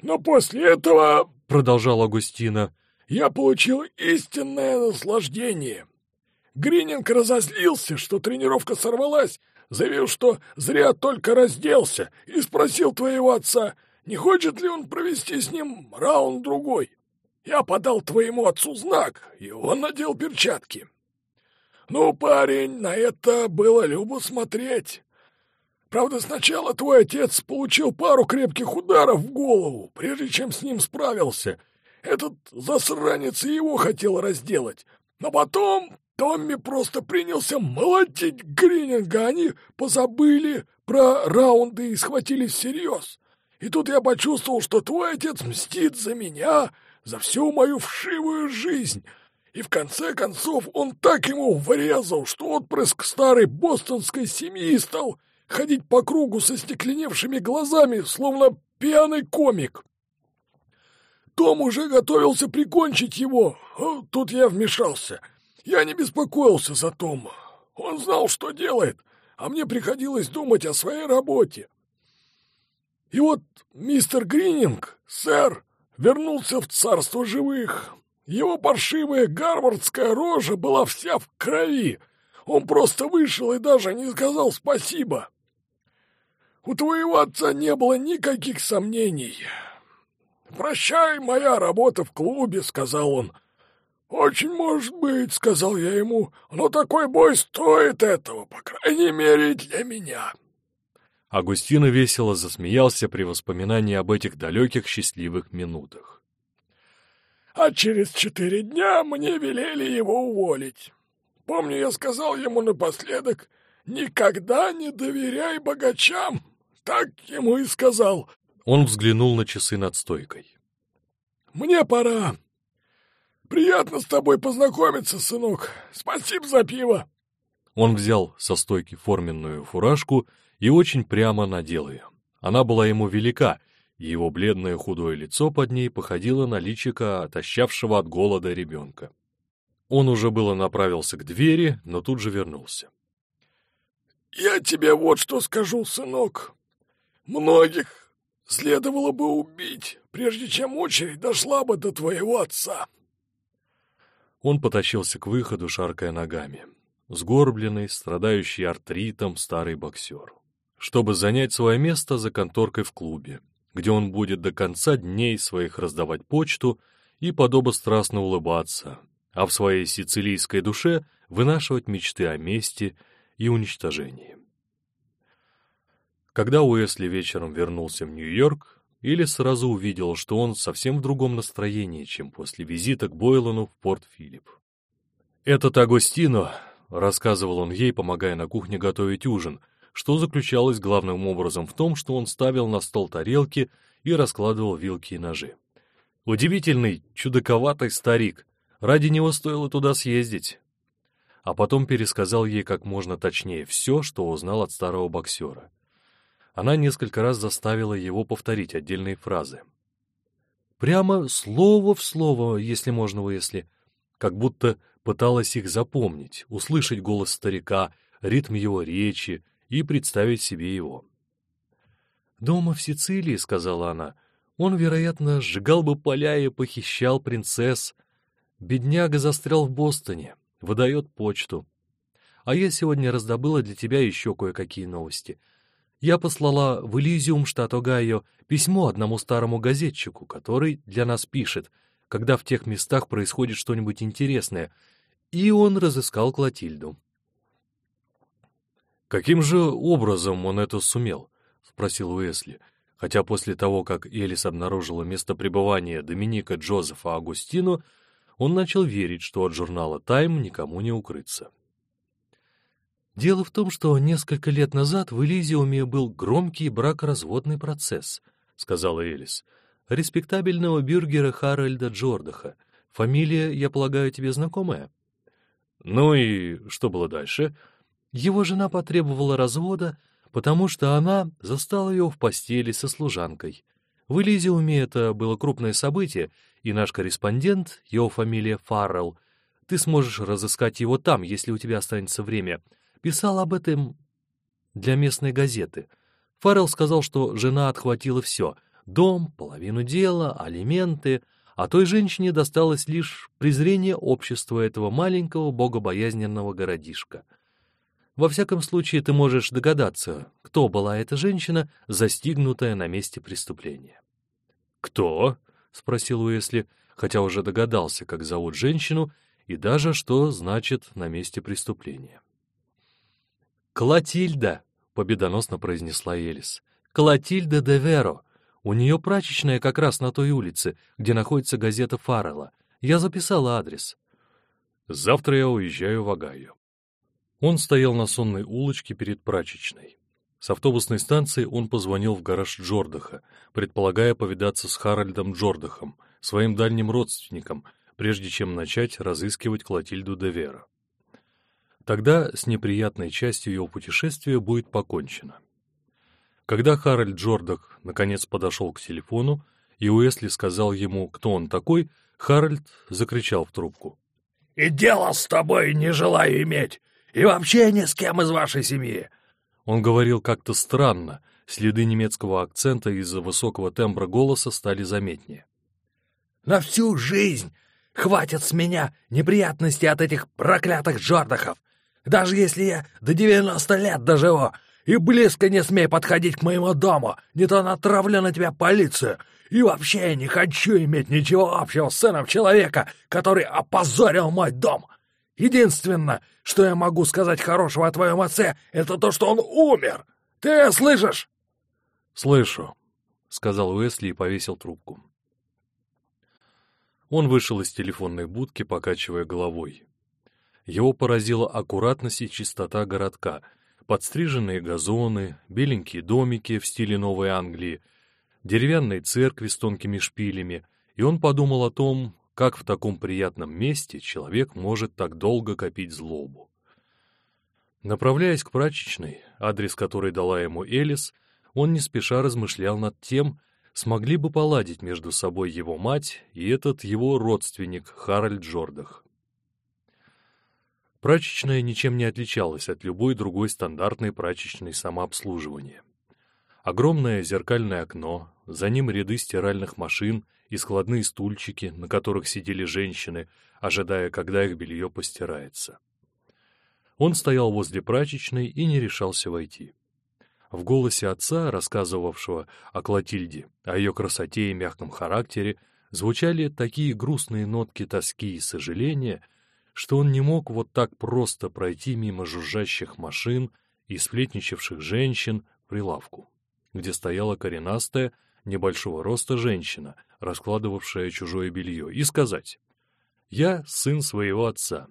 «Но после этого продолжал Агустина, — «я получил истинное наслаждение. Грининг разозлился, что тренировка сорвалась, заявил, что зря только разделся, и спросил твоего отца, не хочет ли он провести с ним раунд-другой. Я подал твоему отцу знак, и он надел перчатки. Ну, парень, на это было любо смотреть. Правда, сначала твой отец получил пару крепких ударов в голову, прежде чем с ним справился. Этот засранец и его хотел разделать. Но потом Томми просто принялся молотить Грининга. Они позабыли про раунды и схватились всерьез. И тут я почувствовал, что твой отец мстит за меня, за всю мою вшивую жизнь. И в конце концов он так ему врезал, что отпрыск старой бостонской семьи стал ходить по кругу со стекленевшими глазами, словно пьяный комик. Том уже готовился прикончить его. А тут я вмешался. Я не беспокоился за Тома. Он знал, что делает, а мне приходилось думать о своей работе. И вот мистер Грининг, сэр, вернулся в царство живых. Его паршивая гарвардская рожа была вся в крови. Он просто вышел и даже не сказал спасибо. У твоего отца не было никаких сомнений. «Прощай, моя работа в клубе», — сказал он. «Очень может быть», — сказал я ему, — «но такой бой стоит этого, по крайней мере, для меня». Агустина весело засмеялся при воспоминании об этих далеких счастливых минутах. «А через четыре дня мне велели его уволить. Помню, я сказал ему напоследок, никогда не доверяй богачам. Так ему и сказал». Он взглянул на часы над стойкой. «Мне пора. Приятно с тобой познакомиться, сынок. Спасибо за пиво». Он взял со стойки форменную фуражку и очень прямо надел ее. Она была ему велика, и его бледное худое лицо под ней походило на личико отощавшего от голода ребенка. Он уже было направился к двери, но тут же вернулся. «Я тебе вот что скажу, сынок. Многих следовало бы убить, прежде чем очередь дошла бы до твоего отца». Он потащился к выходу, шаркая ногами. Сгорбленный, страдающий артритом старый боксер чтобы занять свое место за конторкой в клубе, где он будет до конца дней своих раздавать почту и подобострастно улыбаться, а в своей сицилийской душе вынашивать мечты о мести и уничтожении. Когда Уэсли вечером вернулся в Нью-Йорк, или сразу увидел, что он совсем в другом настроении, чем после визита к Бойлону в Порт-Филипп. «Этот Агостино», — рассказывал он ей, помогая на кухне готовить ужин, что заключалось главным образом в том, что он ставил на стол тарелки и раскладывал вилки и ножи. Удивительный, чудаковатый старик. Ради него стоило туда съездить. А потом пересказал ей как можно точнее все, что узнал от старого боксера. Она несколько раз заставила его повторить отдельные фразы. Прямо слово в слово, если можно, если... Как будто пыталась их запомнить, услышать голос старика, ритм его речи, и представить себе его. «Дома в Сицилии», — сказала она, — «он, вероятно, сжигал бы поля и похищал принцесс. Бедняга застрял в Бостоне, выдает почту. А я сегодня раздобыла для тебя еще кое-какие новости. Я послала в Элизиум, штат Огайо, письмо одному старому газетчику, который для нас пишет, когда в тех местах происходит что-нибудь интересное, и он разыскал Клотильду. «Каким же образом он это сумел?» — спросил Уэсли, хотя после того, как Элис обнаружила место пребывания Доминика Джозефа Агустину, он начал верить, что от журнала «Тайм» никому не укрыться. Дело в том, что несколько лет назад в Элизиуме был громкий бракоразводный процесс, — сказала Элис, — респектабельного бюргера Харальда Джордаха. Фамилия, я полагаю, тебе знакомая? Ну и что было дальше? Его жена потребовала развода, потому что она застала его в постели со служанкой. В Элизиуме это было крупное событие, и наш корреспондент, его фамилия Фаррелл, ты сможешь разыскать его там, если у тебя останется время, писал об этом для местной газеты. Фаррелл сказал, что жена отхватила все — дом, половину дела, алименты, а той женщине досталось лишь презрение общества этого маленького богобоязненного городишка — во всяком случае, ты можешь догадаться, кто была эта женщина, застигнутая на месте преступления. «Кто?» — спросил Уэсли, хотя уже догадался, как зовут женщину и даже что значит на месте преступления. «Клотильда!» — победоносно произнесла Элис. «Клотильда де Веро. У нее прачечная как раз на той улице, где находится газета Фаррелла. Я записала адрес». «Завтра я уезжаю в Огайо. Он стоял на сонной улочке перед прачечной. С автобусной станции он позвонил в гараж Джордаха, предполагая повидаться с Харальдом Джордахом, своим дальним родственникам, прежде чем начать разыскивать Клотильду де Вера. Тогда с неприятной частью его путешествия будет покончено. Когда Харальд Джордах наконец подошел к телефону, и Уэсли сказал ему, кто он такой, Харальд закричал в трубку. «И дело с тобой не желаю иметь, и вообще ни с кем из вашей семьи!» Он говорил как-то странно, следы немецкого акцента из-за высокого тембра голоса стали заметнее. «На всю жизнь хватит с меня неприятностей от этих проклятых Джордахов! Даже если я до девяносто лет доживу, и близко не смей подходить к моему дому, не то натравлю на тебя полицию. И вообще я не хочу иметь ничего общего с сыном человека, который опозорил мой дом. Единственное, что я могу сказать хорошего о твоем отце, это то, что он умер. Ты слышишь?» «Слышу», — сказал Уэсли и повесил трубку. Он вышел из телефонной будки, покачивая головой. Его поразила аккуратность и чистота городка — подстриженные газоны, беленькие домики в стиле Новой Англии, деревянные церкви с тонкими шпилями, и он подумал о том, как в таком приятном месте человек может так долго копить злобу. Направляясь к прачечной, адрес которой дала ему Элис, он не спеша размышлял над тем, смогли бы поладить между собой его мать и этот его родственник Харальд Джордах. Прачечная ничем не отличалась от любой другой стандартной прачечной самообслуживания. Огромное зеркальное окно, за ним ряды стиральных машин и складные стульчики, на которых сидели женщины, ожидая, когда их белье постирается. Он стоял возле прачечной и не решался войти. В голосе отца, рассказывавшего о Клотильде, о ее красоте и мягком характере, звучали такие грустные нотки тоски и сожаления, что он не мог вот так просто пройти мимо жужжащих машин и сплетничавших женщин в прилавку, где стояла коренастая, небольшого роста женщина, раскладывавшая чужое белье, и сказать «Я сын своего отца.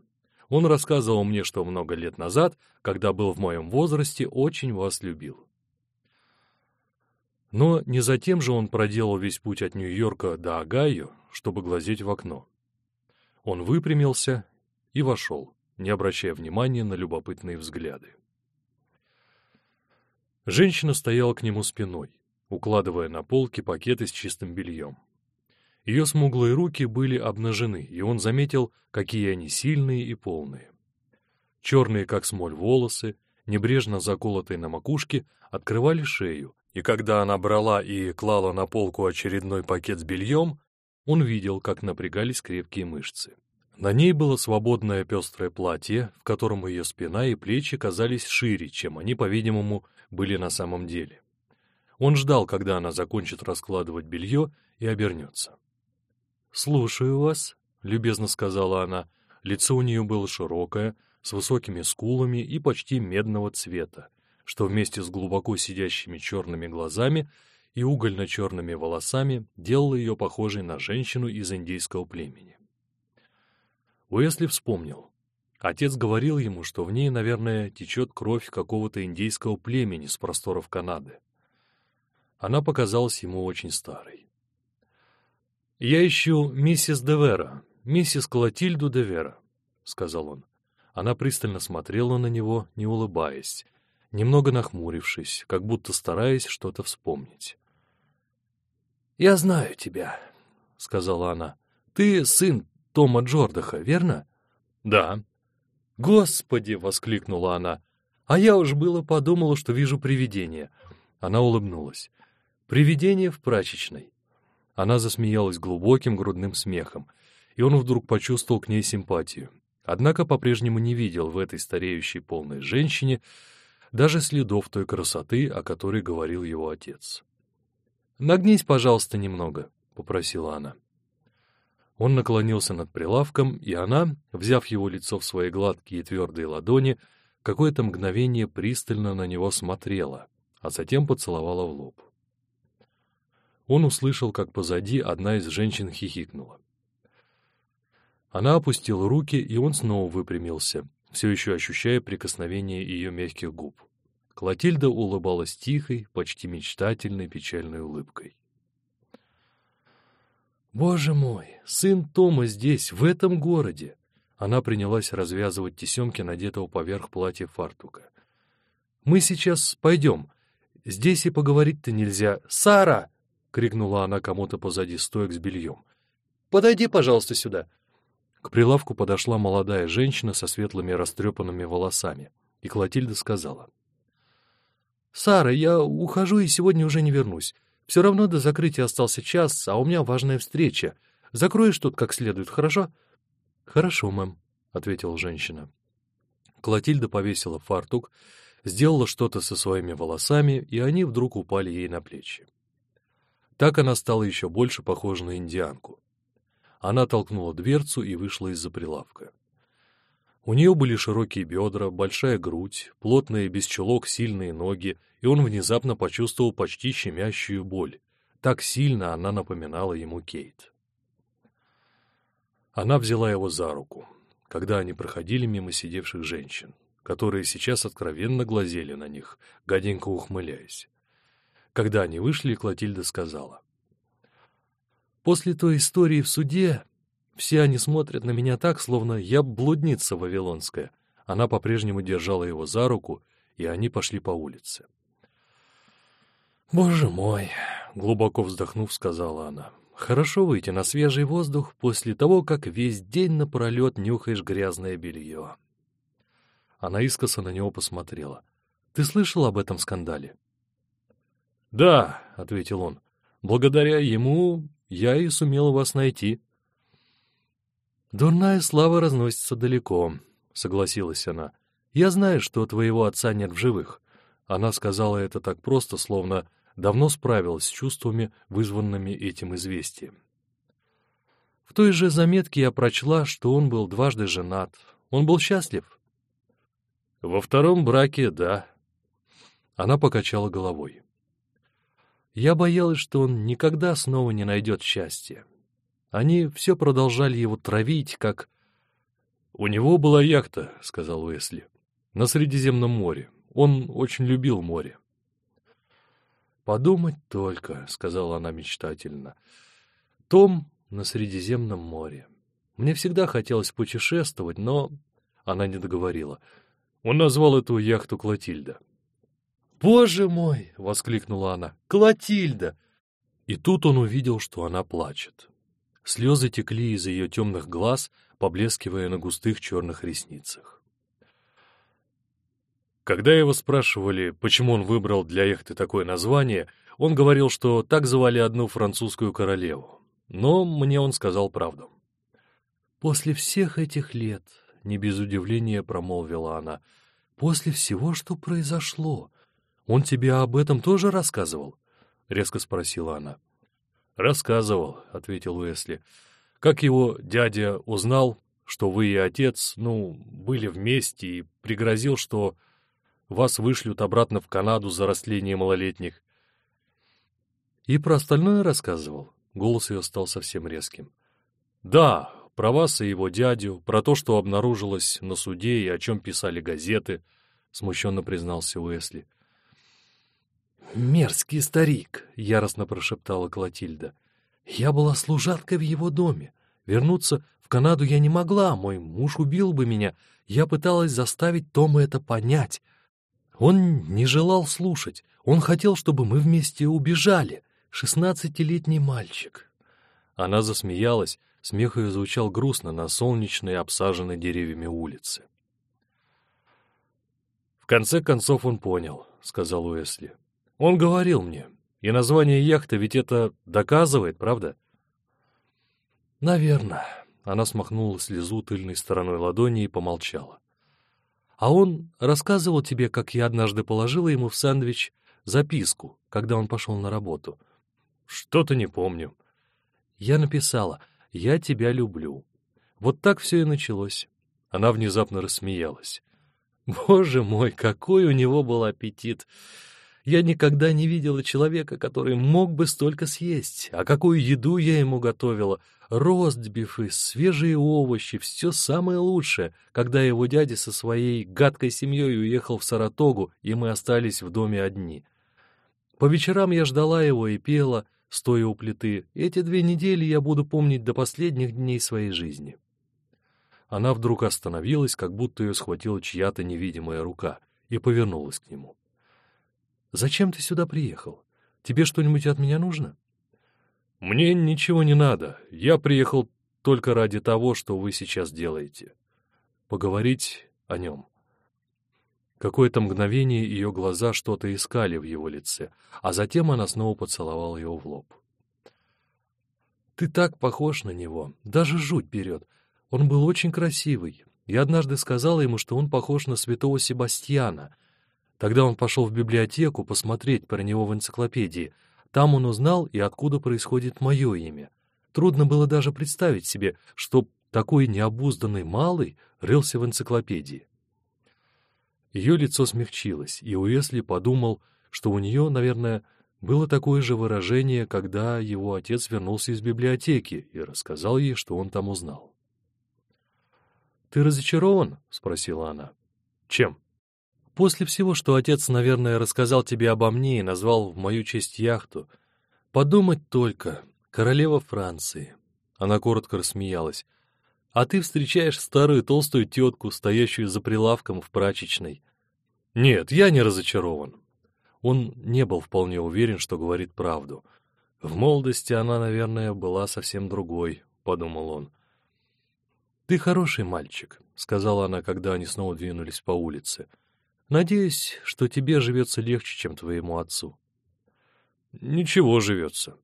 Он рассказывал мне, что много лет назад, когда был в моем возрасте, очень вас любил». Но не затем же он проделал весь путь от Нью-Йорка до Огайо, чтобы глазеть в окно. Он выпрямился и вошел, не обращая внимания на любопытные взгляды. Женщина стояла к нему спиной, укладывая на полки пакеты с чистым бельем. Ее смуглые руки были обнажены, и он заметил, какие они сильные и полные. Черные, как смоль, волосы, небрежно заколотые на макушке, открывали шею, и когда она брала и клала на полку очередной пакет с бельем, он видел, как напрягались крепкие мышцы. На ней было свободное пестрое платье, в котором ее спина и плечи казались шире, чем они, по-видимому, были на самом деле. Он ждал, когда она закончит раскладывать белье и обернется. «Слушаю вас», — любезно сказала она. Лицо у нее было широкое, с высокими скулами и почти медного цвета, что вместе с глубоко сидящими черными глазами и угольно-черными волосами делало ее похожей на женщину из индейского племени. Уэсли вспомнил. Отец говорил ему, что в ней, наверное, течет кровь какого-то индейского племени с просторов Канады. Она показалась ему очень старой. «Я ищу миссис Девера, миссис Клотильду Девера», — сказал он. Она пристально смотрела на него, не улыбаясь, немного нахмурившись, как будто стараясь что-то вспомнить. «Я знаю тебя», — сказала она. «Ты сын Тома Джордаха, верно?» «Да». «Господи!» — воскликнула она. «А я уж было подумала, что вижу привидение». Она улыбнулась. «Привидение в прачечной». Она засмеялась глубоким грудным смехом, и он вдруг почувствовал к ней симпатию. Однако по-прежнему не видел в этой стареющей полной женщине даже следов той красоты, о которой говорил его отец. «Нагнись, пожалуйста, немного», — попросила она. Он наклонился над прилавком, и она, взяв его лицо в свои гладкие и твердые ладони, какое-то мгновение пристально на него смотрела, а затем поцеловала в лоб. Он услышал, как позади одна из женщин хихикнула. Она опустила руки, и он снова выпрямился, все еще ощущая прикосновение ее мягких губ. Клотильда улыбалась тихой, почти мечтательной печальной улыбкой. Боже мой, сын Тома здесь, в этом городе. Она принялась развязывать тесемки, надетого поверх платья фартука. Мы сейчас пойдем. Здесь и поговорить-то нельзя. Сара! — крикнула она кому-то позади стоек с бельем. «Подойди, пожалуйста, сюда». К прилавку подошла молодая женщина со светлыми растрепанными волосами, и Клотильда сказала. «Сара, я ухожу и сегодня уже не вернусь. Все равно до закрытия остался час, а у меня важная встреча. Закроешь тут как следует, хорошо?» «Хорошо, мэм», — ответила женщина. Клотильда повесила фартук, сделала что-то со своими волосами, и они вдруг упали ей на плечи. Так она стала еще больше похожа на индианку. Она толкнула дверцу и вышла из-за прилавка. У нее были широкие бедра, большая грудь, плотные без чулок сильные ноги, и он внезапно почувствовал почти щемящую боль. Так сильно она напоминала ему Кейт. Она взяла его за руку, когда они проходили мимо сидевших женщин, которые сейчас откровенно глазели на них, гаденько ухмыляясь. Когда они вышли, Клотильда сказала. «После той истории в суде все они смотрят на меня так, словно я блудница вавилонская». Она по-прежнему держала его за руку, и они пошли по улице. «Боже мой!» — глубоко вздохнув, сказала она. «Хорошо выйти на свежий воздух после того, как весь день напролет нюхаешь грязное белье». Она искоса на него посмотрела. «Ты слышал об этом скандале?» «Да», — ответил он, — «благодаря ему я и сумел вас найти». «Дурная слава разносится далеко», — согласилась она. «Я знаю, что твоего отца нет в живых». Она сказала это так просто, словно давно справилась с чувствами, вызванными этим известием. В той же заметке я прочла, что он был дважды женат. Он был счастлив? Во втором браке — да. Она покачала головой. Я боялась, что он никогда снова не найдет счастья. Они все продолжали его травить, как... — У него была яхта, — сказал Уэсли, — на Средиземном море. Он очень любил море. «Подумать только», — сказала она мечтательно. «Том на Средиземном море. Мне всегда хотелось путешествовать, но...» Она не договорила. Он назвал эту яхту Клотильда. «Боже мой!» — воскликнула она. «Клотильда!» И тут он увидел, что она плачет. Слезы текли из ее темных глаз, поблескивая на густых черных ресницах. Когда его спрашивали, почему он выбрал для яхты такое название, он говорил, что так звали одну французскую королеву. Но мне он сказал правду. «После всех этих лет», — не без удивления промолвила она, — «после всего, что произошло, «Он тебе об этом тоже рассказывал?» — резко спросила она. «Рассказывал», — ответил Уэсли. «Как его дядя узнал, что вы и отец, ну, были вместе, и пригрозил, что вас вышлют обратно в Канаду за растление малолетних». «И про остальное рассказывал?» Голос ее стал совсем резким. «Да, про вас и его дядю, про то, что обнаружилось на суде и о чем писали газеты», — смущенно признался Уэсли. «Мерзкий старик!» — яростно прошептала Клотильда. «Я была служанкой в его доме. Вернуться в Канаду я не могла, мой муж убил бы меня. Я пыталась заставить Тома это понять. Он не желал слушать. Он хотел, чтобы мы вместе убежали. Шестнадцатилетний мальчик». Она засмеялась, смех ее звучал грустно на солнечной, обсаженной деревьями улице. «В конце концов он понял», — сказал Уэсли. Он говорил мне. И название яхты ведь это доказывает, правда? Наверное. Она смахнула слезу тыльной стороной ладони и помолчала. А он рассказывал тебе, как я однажды положила ему в сэндвич записку, когда он пошел на работу. Что-то не помню. Я написала «Я тебя люблю». Вот так все и началось. Она внезапно рассмеялась. Боже мой, какой у него был аппетит! Я никогда не видела человека, который мог бы столько съесть. А какую еду я ему готовила? Ростбифы, свежие овощи, все самое лучшее, когда его дядя со своей гадкой семьей уехал в Саратогу, и мы остались в доме одни. По вечерам я ждала его и пела стоя у плиты, эти две недели я буду помнить до последних дней своей жизни. Она вдруг остановилась, как будто ее схватила чья-то невидимая рука, и повернулась к нему. «Зачем ты сюда приехал? Тебе что-нибудь от меня нужно?» «Мне ничего не надо. Я приехал только ради того, что вы сейчас делаете. Поговорить о нем». Какое-то мгновение ее глаза что-то искали в его лице, а затем она снова поцеловала его в лоб. «Ты так похож на него, даже жуть берет. Он был очень красивый. Я однажды сказала ему, что он похож на святого Себастьяна. Тогда он пошел в библиотеку посмотреть про него в энциклопедии. Там он узнал и откуда происходит мое имя. Трудно было даже представить себе, что такой необузданный малый рылся в энциклопедии. Ее лицо смягчилось, и Уэсли подумал, что у нее, наверное, было такое же выражение, когда его отец вернулся из библиотеки и рассказал ей, что он там узнал. «Ты разочарован?» — спросила она. «Чем?» «После всего, что отец, наверное, рассказал тебе обо мне и назвал в мою честь яхту. Подумать только, королева Франции». Она коротко рассмеялась а ты встречаешь старую толстую тетку, стоящую за прилавком в прачечной. Нет, я не разочарован. Он не был вполне уверен, что говорит правду. В молодости она, наверное, была совсем другой, — подумал он. «Ты хороший мальчик», — сказала она, когда они снова двинулись по улице. «Надеюсь, что тебе живется легче, чем твоему отцу». «Ничего живется»,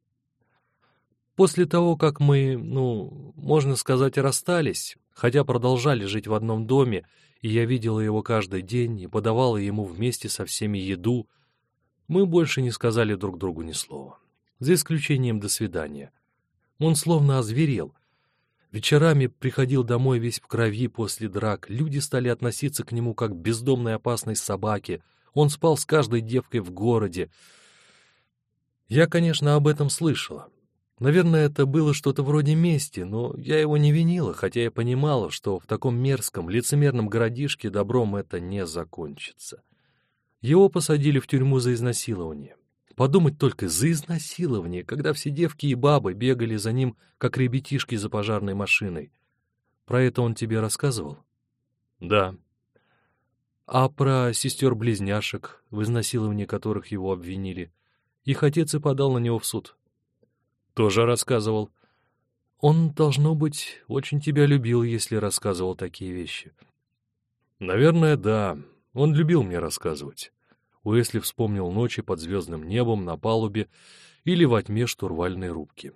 После того, как мы, ну, можно сказать, расстались, хотя продолжали жить в одном доме, и я видела его каждый день и подавала ему вместе со всеми еду, мы больше не сказали друг другу ни слова, за исключением «до свидания». Он словно озверел. Вечерами приходил домой весь в крови после драк, люди стали относиться к нему как к бездомной опасной собаке, он спал с каждой девкой в городе. Я, конечно, об этом слышала, Наверное, это было что-то вроде мести, но я его не винила, хотя я понимала, что в таком мерзком, лицемерном городишке добром это не закончится. Его посадили в тюрьму за изнасилование. Подумать только, за изнасилование, когда все девки и бабы бегали за ним, как ребятишки за пожарной машиной. Про это он тебе рассказывал? Да. А про сестер-близняшек, в изнасиловании которых его обвинили? Их отец и подал на него в суд. Тоже рассказывал. Он, должно быть, очень тебя любил, если рассказывал такие вещи. Наверное, да. Он любил мне рассказывать. Уэсли вспомнил ночи под звездным небом на палубе или во тьме штурвальной рубки.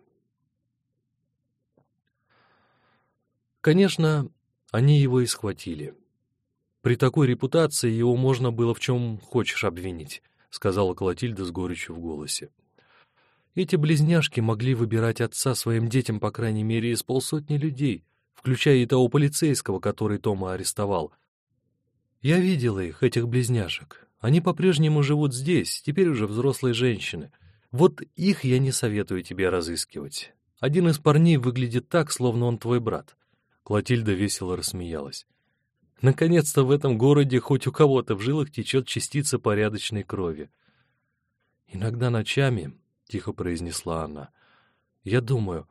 Конечно, они его и схватили. При такой репутации его можно было в чем хочешь обвинить, — сказала Клотильда с горечью в голосе. Эти близняшки могли выбирать отца своим детям, по крайней мере, из полсотни людей, включая и того полицейского, который Тома арестовал. Я видела их, этих близняшек. Они по-прежнему живут здесь, теперь уже взрослые женщины. Вот их я не советую тебе разыскивать. Один из парней выглядит так, словно он твой брат. Клотильда весело рассмеялась. Наконец-то в этом городе хоть у кого-то в жилах течет частица порядочной крови. Иногда ночами тихо произнесла она. Я думаю,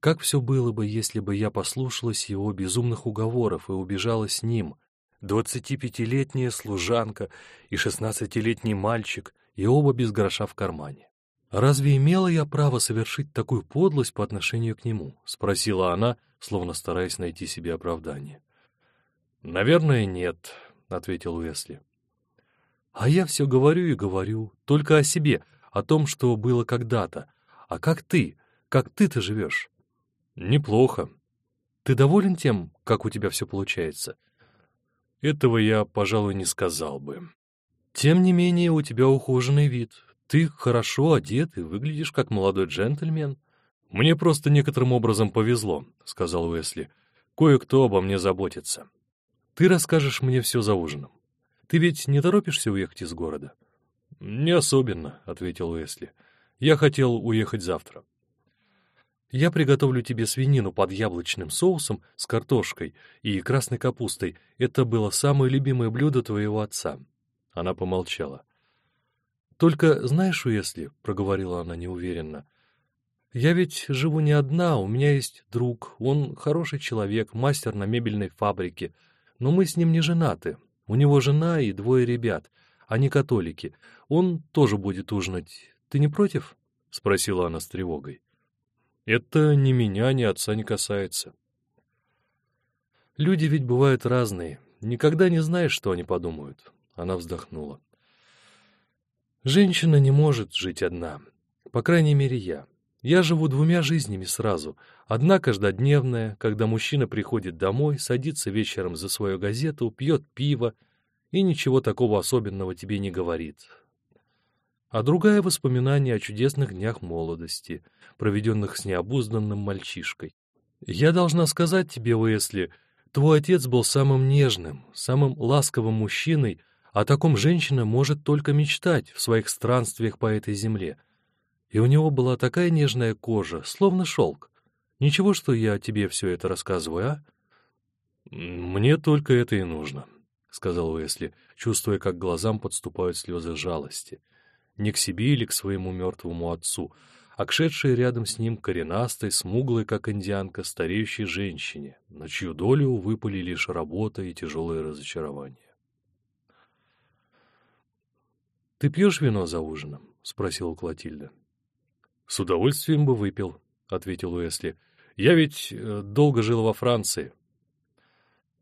как все было бы, если бы я послушалась его безумных уговоров и убежала с ним. Двадцатипятилетняя служанка и шестнадцатилетний мальчик, и оба без гроша в кармане. «Разве имела я право совершить такую подлость по отношению к нему?» — спросила она, словно стараясь найти себе оправдание. «Наверное, нет», — ответил Уэсли. «А я все говорю и говорю, только о себе, о том, что было когда-то. А как ты? Как ты-то живешь? Неплохо. Ты доволен тем, как у тебя все получается? Этого я, пожалуй, не сказал бы. Тем не менее, у тебя ухоженный вид. Ты хорошо одет и выглядишь как молодой джентльмен. Мне просто некоторым образом повезло, — сказал Уэсли. Кое-кто обо мне заботится. Ты расскажешь мне все за ужином. Ты ведь не торопишься уехать из города? — «Не особенно», — ответил Уэсли. «Я хотел уехать завтра». «Я приготовлю тебе свинину под яблочным соусом с картошкой и красной капустой. Это было самое любимое блюдо твоего отца». Она помолчала. «Только знаешь, Уэсли», — проговорила она неуверенно, Я ведь живу не одна, у меня есть друг, он хороший человек, мастер на мебельной фабрике, но мы с ним не женаты. У него жена и двое ребят, они католики. Он тоже будет ужинать. Ты не против? — спросила она с тревогой. — Это ни меня, ни отца не касается. Люди ведь бывают разные. Никогда не знаешь, что они подумают. Она вздохнула. Женщина не может жить одна. По крайней мере, я. Я живу двумя жизнями сразу. Одна каждодневная, когда мужчина приходит домой, садится вечером за свою газету, пьет пиво и ничего такого особенного тебе не говорит. А другая — воспоминание о чудесных днях молодости, проведенных с необузданным мальчишкой. Я должна сказать тебе, Уэсли, твой отец был самым нежным, самым ласковым мужчиной, о таком женщина может только мечтать в своих странствиях по этой земле — и у него была такая нежная кожа, словно шелк. Ничего, что я тебе все это рассказываю, а? «Мне только это и нужно», — сказал Уэсли, чувствуя, как глазам подступают слезы жалости. Не к себе или к своему мертвому отцу, а к шедшей рядом с ним коренастой, смуглой, как индианка, стареющей женщине, на чью долю выпали лишь работа и тяжелое разочарование. «Ты пьешь вино за ужином?» — спросила Клотильда. «С удовольствием бы выпил», — ответил Уэсли. «Я ведь э, долго жил во Франции».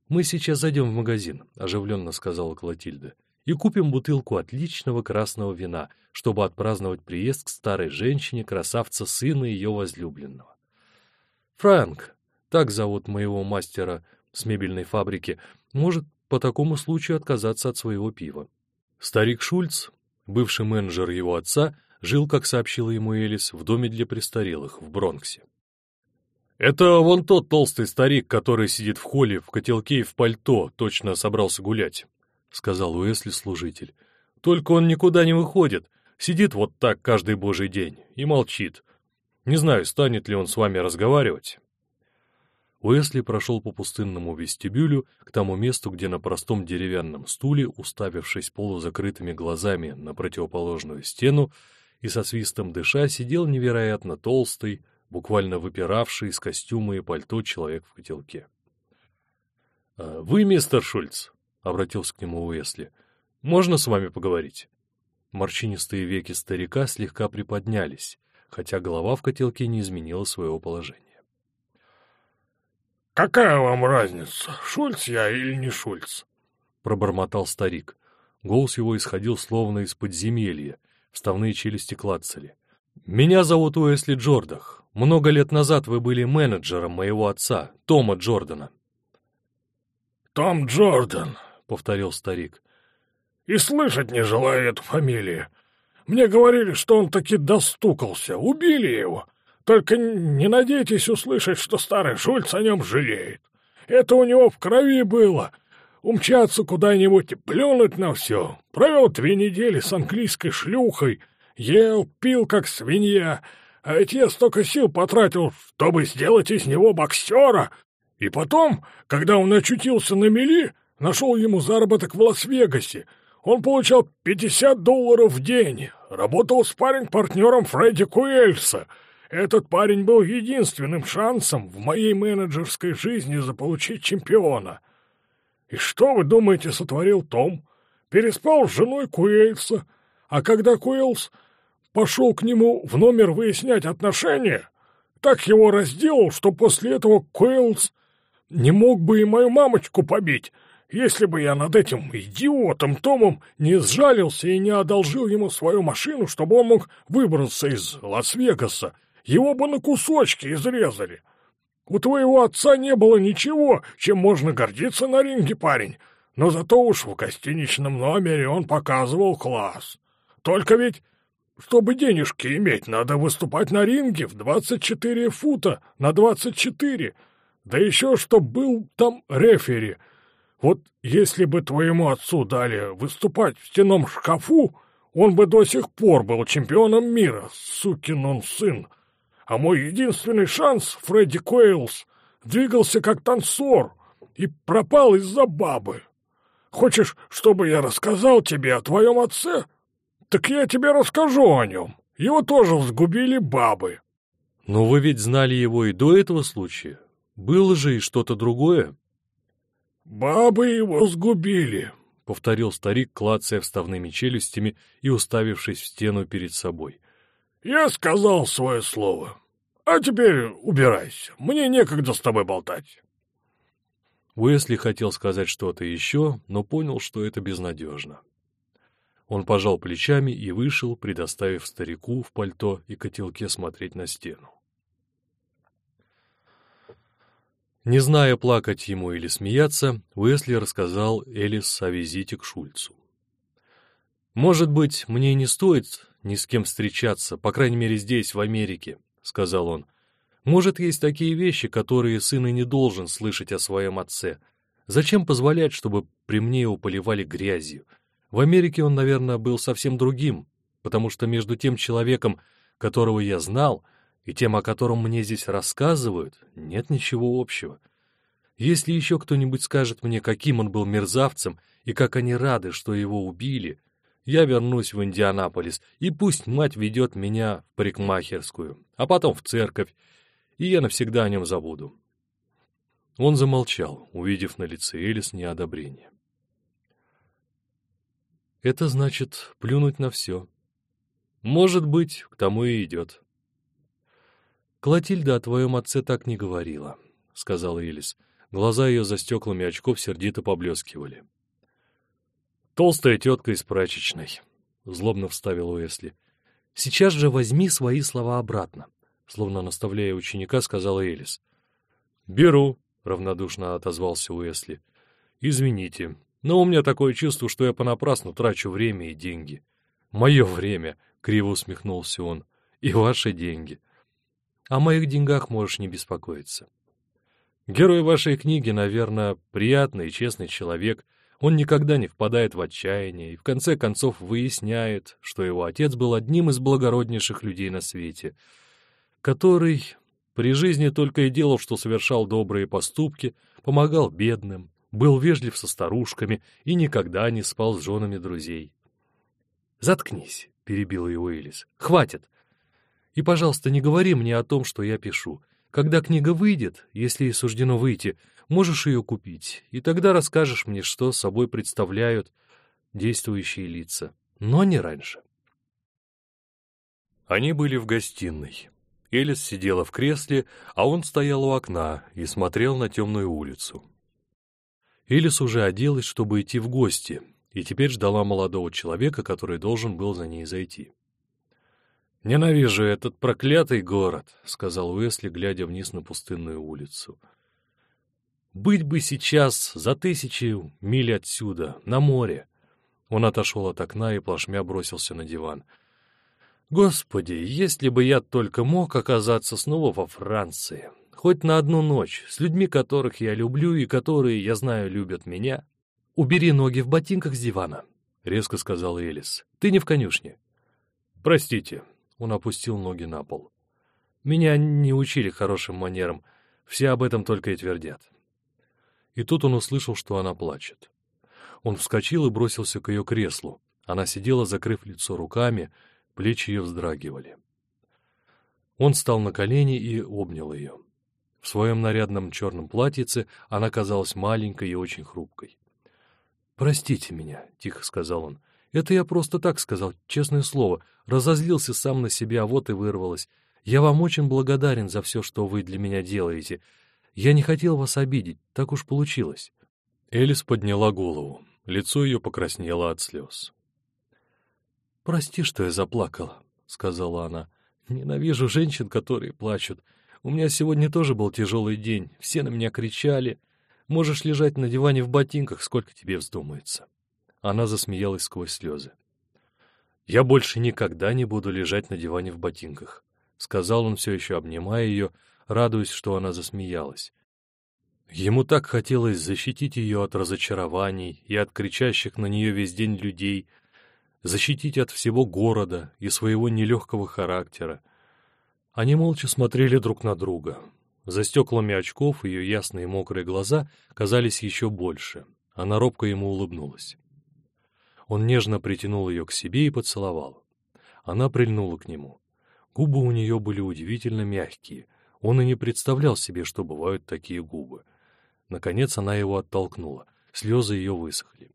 «Мы сейчас зайдем в магазин», — оживленно сказала Клотильда, «и купим бутылку отличного красного вина, чтобы отпраздновать приезд к старой женщине, красавца сына ее возлюбленного». «Фрэнк, так зовут моего мастера с мебельной фабрики, может по такому случаю отказаться от своего пива». Старик Шульц, бывший менеджер его отца, жил, как сообщила ему Элис, в доме для престарелых в Бронксе. «Это вон тот толстый старик, который сидит в холле, в котелке и в пальто, точно собрался гулять», — сказал Уэсли служитель. «Только он никуда не выходит, сидит вот так каждый божий день и молчит. Не знаю, станет ли он с вами разговаривать». Уэсли прошел по пустынному вестибюлю к тому месту, где на простом деревянном стуле, уставившись полузакрытыми глазами на противоположную стену, и со свистом дыша сидел невероятно толстый, буквально выпиравший из костюма и пальто человек в котелке. «А «Вы, мистер Шульц?» — обратился к нему Уэсли. «Можно с вами поговорить?» Морщинистые веки старика слегка приподнялись, хотя голова в котелке не изменила своего положения. «Какая вам разница, Шульц я или не Шульц?» — пробормотал старик. Голос его исходил словно из подземелья, Вставные челюсти клацали. «Меня зовут Уэсли Джордах. Много лет назад вы были менеджером моего отца, Тома Джордана». «Том Джордан», — повторил старик. «И слышать не желаю эту фамилию. Мне говорили, что он таки достукался. Убили его. Только не надейтесь услышать, что старый Шульц о нем жалеет. Это у него в крови было умчаться куда-нибудь и плюнуть на все. Провел две недели с английской шлюхой, ел, пил, как свинья, а ведь я столько сил потратил, чтобы сделать из него боксера. И потом, когда он очутился на мели, нашел ему заработок в Лас-Вегасе. Он получал 50 долларов в день, работал с парень-партнером Фредди Куэльса. Этот парень был единственным шансом в моей менеджерской жизни заполучить чемпиона. И что, вы думаете, сотворил Том? Переспал с женой Куэльса, а когда Куэльс пошел к нему в номер выяснять отношения, так его разделал, что после этого Куэльс не мог бы и мою мамочку побить, если бы я над этим идиотом Томом не сжалился и не одолжил ему свою машину, чтобы он мог выбраться из Лас-Вегаса. Его бы на кусочки изрезали. У твоего отца не было ничего, чем можно гордиться на ринге, парень, но зато уж в гостиничном номере он показывал класс. Только ведь, чтобы денежки иметь, надо выступать на ринге в 24 фута на 24, да еще чтоб был там рефери. Вот если бы твоему отцу дали выступать в стенном шкафу, он бы до сих пор был чемпионом мира, сукин он сын а мой единственный шанс, Фредди Койлс, двигался как танцор и пропал из-за бабы. Хочешь, чтобы я рассказал тебе о твоем отце? Так я тебе расскажу о нем. Его тоже взгубили бабы. Но вы ведь знали его и до этого случая. Было же и что-то другое. «Бабы его сгубили», — повторил старик, клацая вставными челюстями и уставившись в стену перед собой. «Я сказал свое слово. А теперь убирайся. Мне некогда с тобой болтать». Уэсли хотел сказать что-то еще, но понял, что это безнадежно. Он пожал плечами и вышел, предоставив старику в пальто и котелке смотреть на стену. Не зная, плакать ему или смеяться, Уэсли рассказал Элис о визите к Шульцу. «Может быть, мне не стоит ни с кем встречаться, по крайней мере здесь, в Америке», — сказал он. «Может, есть такие вещи, которые сын и не должен слышать о своем отце. Зачем позволять, чтобы при мне его поливали грязью? В Америке он, наверное, был совсем другим, потому что между тем человеком, которого я знал, и тем, о котором мне здесь рассказывают, нет ничего общего. Если еще кто-нибудь скажет мне, каким он был мерзавцем и как они рады, что его убили, я вернусь в Индианаполис, и пусть мать ведет меня в парикмахерскую, а потом в церковь, и я навсегда о нем забуду. Он замолчал, увидев на лице Элис неодобрение. Это значит плюнуть на все. Может быть, к тому и идет. Клотильда о твоем отце так не говорила, — сказала Элис. Глаза ее за стеклами очков сердито поблескивали. Толстая тетка из прачечной, — злобно вставил Уэсли. Сейчас же возьми свои слова обратно, — словно наставляя ученика, сказала Элис. Беру, — равнодушно отозвался Уэсли. Извините, но у меня такое чувство, что я понапрасну трачу время и деньги. Мое время, — криво усмехнулся он, — и ваши деньги. О моих деньгах можешь не беспокоиться. Герой вашей книги, наверное, приятный и честный человек. Он никогда не впадает в отчаяние и в конце концов выясняет, что его отец был одним из благороднейших людей на свете, который при жизни только и делал, что совершал добрые поступки, помогал бедным, был вежлив со старушками и никогда не спал с женами друзей. «Заткнись», — перебил его Элис. «Хватит. И, пожалуйста, не говори мне о том, что я пишу. Когда книга выйдет, если ей суждено выйти, можешь ее купить, и тогда расскажешь мне, что собой представляют действующие лица. Но не раньше». Они были в гостиной. Элис сидела в кресле, а он стоял у окна и смотрел на темную улицу. Элис уже оделась, чтобы идти в гости, и теперь ждала молодого человека, который должен был за ней зайти. «Ненавижу этот проклятый город», — сказал Уэсли, глядя вниз на пустынную улицу. «Быть бы сейчас за тысячи миль отсюда, на море». Он отошел от окна и плашмя бросился на диван. «Господи, если бы я только мог оказаться снова во Франции!» хоть на одну ночь, с людьми, которых я люблю и которые, я знаю, любят меня. Убери ноги в ботинках с дивана, — резко сказал Элис. Ты не в конюшне. Простите, — он опустил ноги на пол. Меня не учили хорошим манерам, все об этом только и твердят. И тут он услышал, что она плачет. Он вскочил и бросился к ее креслу. Она сидела, закрыв лицо руками, плечи ее вздрагивали. Он встал на колени и обнял ее. В своем нарядном черном платьице она казалась маленькой и очень хрупкой. «Простите меня», — тихо сказал он. «Это я просто так сказал, честное слово. Разозлился сам на себя, вот и вырвалось. Я вам очень благодарен за все, что вы для меня делаете. Я не хотел вас обидеть, так уж получилось». Элис подняла голову. Лицо ее покраснело от слез. «Прости, что я заплакала», — сказала она. «Ненавижу женщин, которые плачут. У меня сегодня тоже был тяжелый день, все на меня кричали. Можешь лежать на диване в ботинках, сколько тебе вздумается. Она засмеялась сквозь слезы. «Я больше никогда не буду лежать на диване в ботинках», — сказал он, все еще обнимая ее, радуясь, что она засмеялась. Ему так хотелось защитить ее от разочарований и от кричащих на нее весь день людей, защитить от всего города и своего нелегкого характера, они молча смотрели друг на друга. За стеклами очков ее ясные мокрые глаза казались еще больше. Она робко ему улыбнулась. Он нежно притянул ее к себе и поцеловал. Она прильнула к нему. Губы у нее были удивительно мягкие. Он и не представлял себе, что бывают такие губы. Наконец она его оттолкнула. Слезы ее высохли.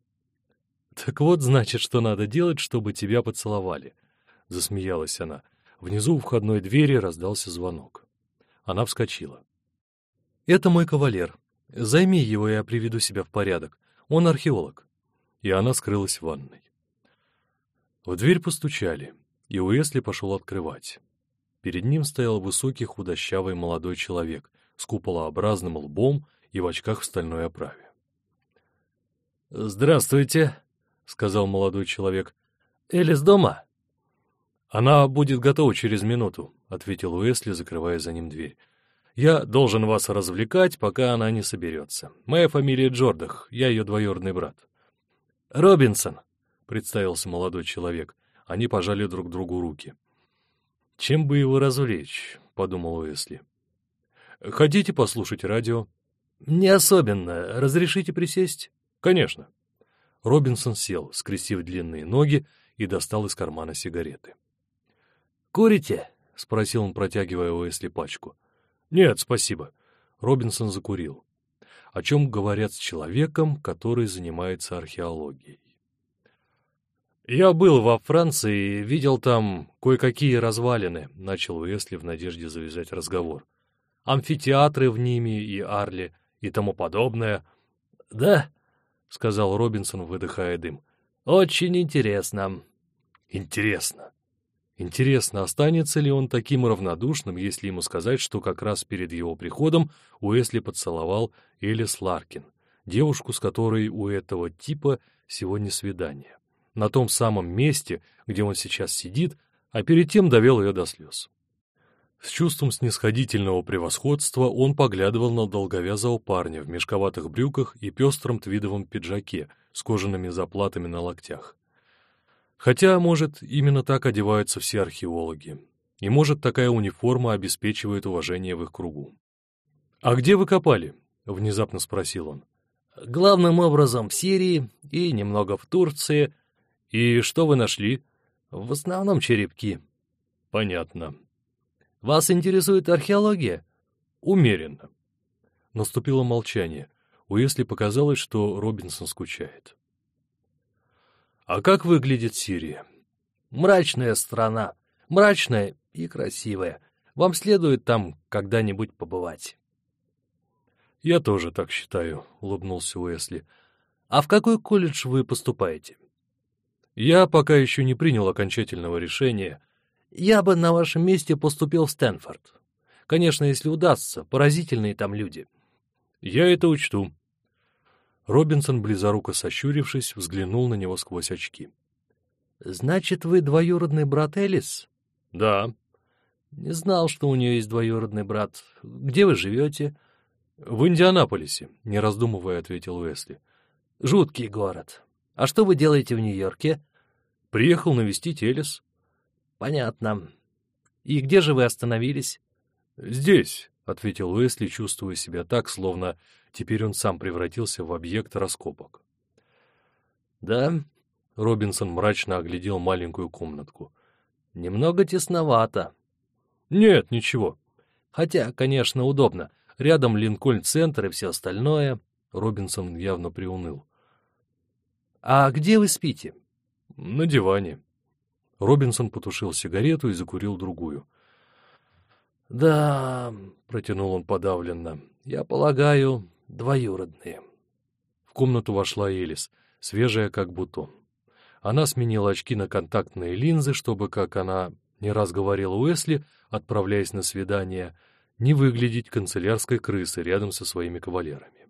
«Так вот, значит, что надо делать, чтобы тебя поцеловали», — засмеялась она. Внизу у входной двери раздался звонок. Она вскочила. «Это мой кавалер. Займи его, я приведу себя в порядок. Он археолог». И она скрылась в ванной. В дверь постучали, и Уэсли пошел открывать. Перед ним стоял высокий худощавый молодой человек с куполообразным лбом и в очках в стальной оправе. «Здравствуйте», — сказал молодой человек. «Элис дома?» «Она будет готова через минуту», — ответил Уэсли, закрывая за ним дверь. «Я должен вас развлекать, пока она не соберется. Моя фамилия Джордах, я ее двоюродный брат». «Робинсон», — представился молодой человек. Они пожали друг другу руки. «Чем бы его развлечь?» — подумал Уэсли. «Хотите послушать радио?» «Не особенно. Разрешите присесть?» «Конечно». Робинсон сел, скрестив длинные ноги, и достал из кармана сигареты. «Курите?» — спросил он, протягивая Уэсли пачку. «Нет, спасибо». Робинсон закурил. О чем говорят с человеком, который занимается археологией? «Я был во Франции и видел там кое-какие развалины», — начал Уэсли в надежде завязать разговор. «Амфитеатры в Ниме и Арле и тому подобное». «Да», — сказал Робинсон, выдыхая дым. «Очень интересно». «Интересно». Интересно, останется ли он таким равнодушным, если ему сказать, что как раз перед его приходом Уэсли поцеловал Элис Ларкин, девушку, с которой у этого типа сегодня свидание на том самом месте, где он сейчас сидит, а перед тем довел ее до слез. С чувством снисходительного превосходства он поглядывал на долговязого парня в мешковатых брюках и пестром твидовом пиджаке с кожаными заплатами на локтях. Хотя, может, именно так одеваются все археологи. И, может, такая униформа обеспечивает уважение в их кругу. «А где вы копали?» — внезапно спросил он. «Главным образом в Сирии и немного в Турции, «И что вы нашли?» «В основном черепки». «Понятно». «Вас интересует археология?» «Умеренно». Наступило молчание. Уэсли показалось, что Робинсон скучает. «А как выглядит Сирия?» «Мрачная страна. Мрачная и красивая. Вам следует там когда-нибудь побывать». «Я тоже так считаю», — улыбнулся Уэсли. «А в какой колледж вы поступаете?» Я пока еще не принял окончательного решения. Я бы на вашем месте поступил в Стэнфорд. Конечно, если удастся, поразительные там люди. Я это учту. Робинсон, близоруко сощурившись, взглянул на него сквозь очки. «Значит, вы двоюродный брат Элис?» «Да». «Не знал, что у нее есть двоюродный брат. Где вы живете?» «В Индианаполисе», — не раздумывая, ответил Уэсли. «Жуткий город. А что вы делаете в Нью-Йорке?» Приехал навестить Элис. Понятно. И где же вы остановились? Здесь, ответил Уэсли, чувствуя себя так, словно теперь он сам превратился в объект раскопок. Да, Робинсон мрачно оглядел маленькую комнатку. Немного тесновато. Нет, ничего. Хотя, конечно, удобно. Рядом Линкольн-центр и все остальное. Робинсон явно приуныл. «А где вы спите?» «На диване». Робинсон потушил сигарету и закурил другую. «Да», — протянул он подавленно, — «я полагаю, двоюродные». В комнату вошла Элис, свежая как бутон. Она сменила очки на контактные линзы, чтобы, как она не раз говорила Уэсли, отправляясь на свидание, не выглядеть канцелярской крысой рядом со своими кавалерами.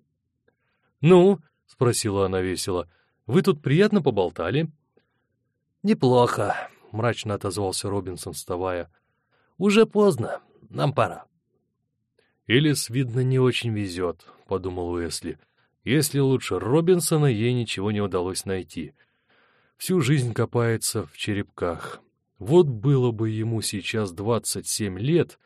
«Ну?» — спросила она весело. «Вы тут приятно поболтали?» «Неплохо», — мрачно отозвался Робинсон, вставая. «Уже поздно. Нам пора». «Элис, видно, не очень везет», — подумал Уэсли. «Если лучше Робинсона, ей ничего не удалось найти. Всю жизнь копается в черепках. Вот было бы ему сейчас двадцать семь лет.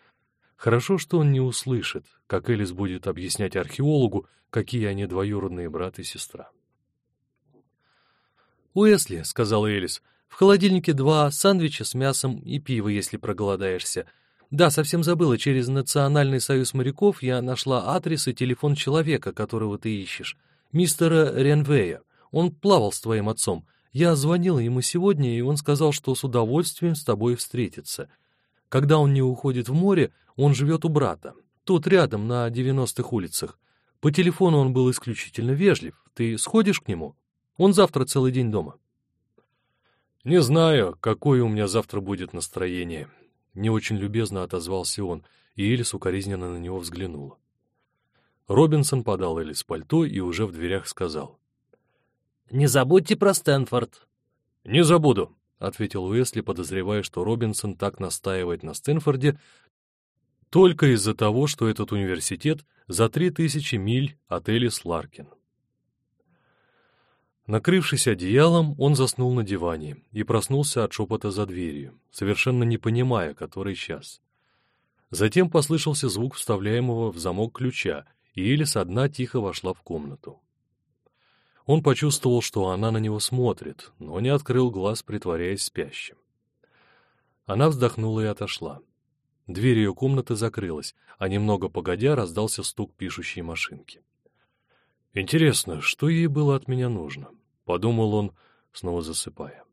Хорошо, что он не услышит, как Элис будет объяснять археологу, какие они двоюродные брат и сестра». «Уэсли», — сказала Элис, — В холодильнике два сандвича с мясом и пиво, если проголодаешься. Да, совсем забыла, через Национальный союз моряков я нашла адрес и телефон человека, которого ты ищешь. Мистера Ренвея. Он плавал с твоим отцом. Я звонила ему сегодня, и он сказал, что с удовольствием с тобой встретится. Когда он не уходит в море, он живет у брата. Тут рядом, на 90-х улицах. По телефону он был исключительно вежлив. Ты сходишь к нему? Он завтра целый день дома. «Не знаю, какое у меня завтра будет настроение», — не очень любезно отозвался он, и Элис укоризненно на него взглянула. Робинсон подал Элис пальто и уже в дверях сказал. «Не забудьте про Стэнфорд». «Не забуду», — ответил Уэсли, подозревая, что Робинсон так настаивает на Стэнфорде только из-за того, что этот университет за три тысячи миль от Элис Ларкин. Накрывшись одеялом, он заснул на диване и проснулся от шепота за дверью, совершенно не понимая, который час. Затем послышался звук вставляемого в замок ключа, и Элис одна тихо вошла в комнату. Он почувствовал, что она на него смотрит, но не открыл глаз, притворяясь спящим. Она вздохнула и отошла. Дверь ее комнаты закрылась, а немного погодя раздался стук пишущей машинки. Интересно, что ей было от меня нужно? Подумал он, снова засыпая.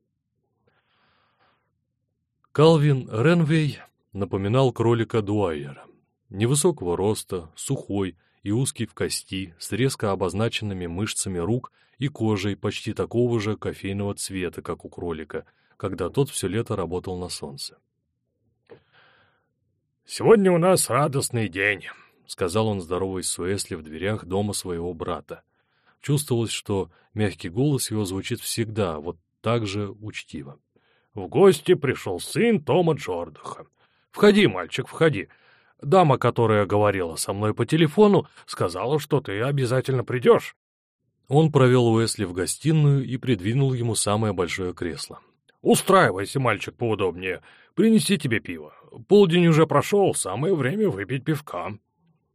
Калвин Ренвей напоминал кролика Дуайера. Невысокого роста, сухой и узкий в кости, с резко обозначенными мышцами рук и кожей почти такого же кофейного цвета, как у кролика, когда тот все лето работал на солнце. «Сегодня у нас радостный день», — сказал он, здороваясь с Уэсли в дверях дома своего брата. Чувствовалось, что мягкий голос его звучит всегда, вот так же учтиво. «В гости пришел сын Тома Джордаха. Входи, мальчик, входи. Дама, которая говорила со мной по телефону, сказала, что ты обязательно придешь». Он провел Уэсли в гостиную и придвинул ему самое большое кресло. «Устраивайся, мальчик, поудобнее. Принеси тебе пиво. Полдень уже прошел, самое время выпить пивка».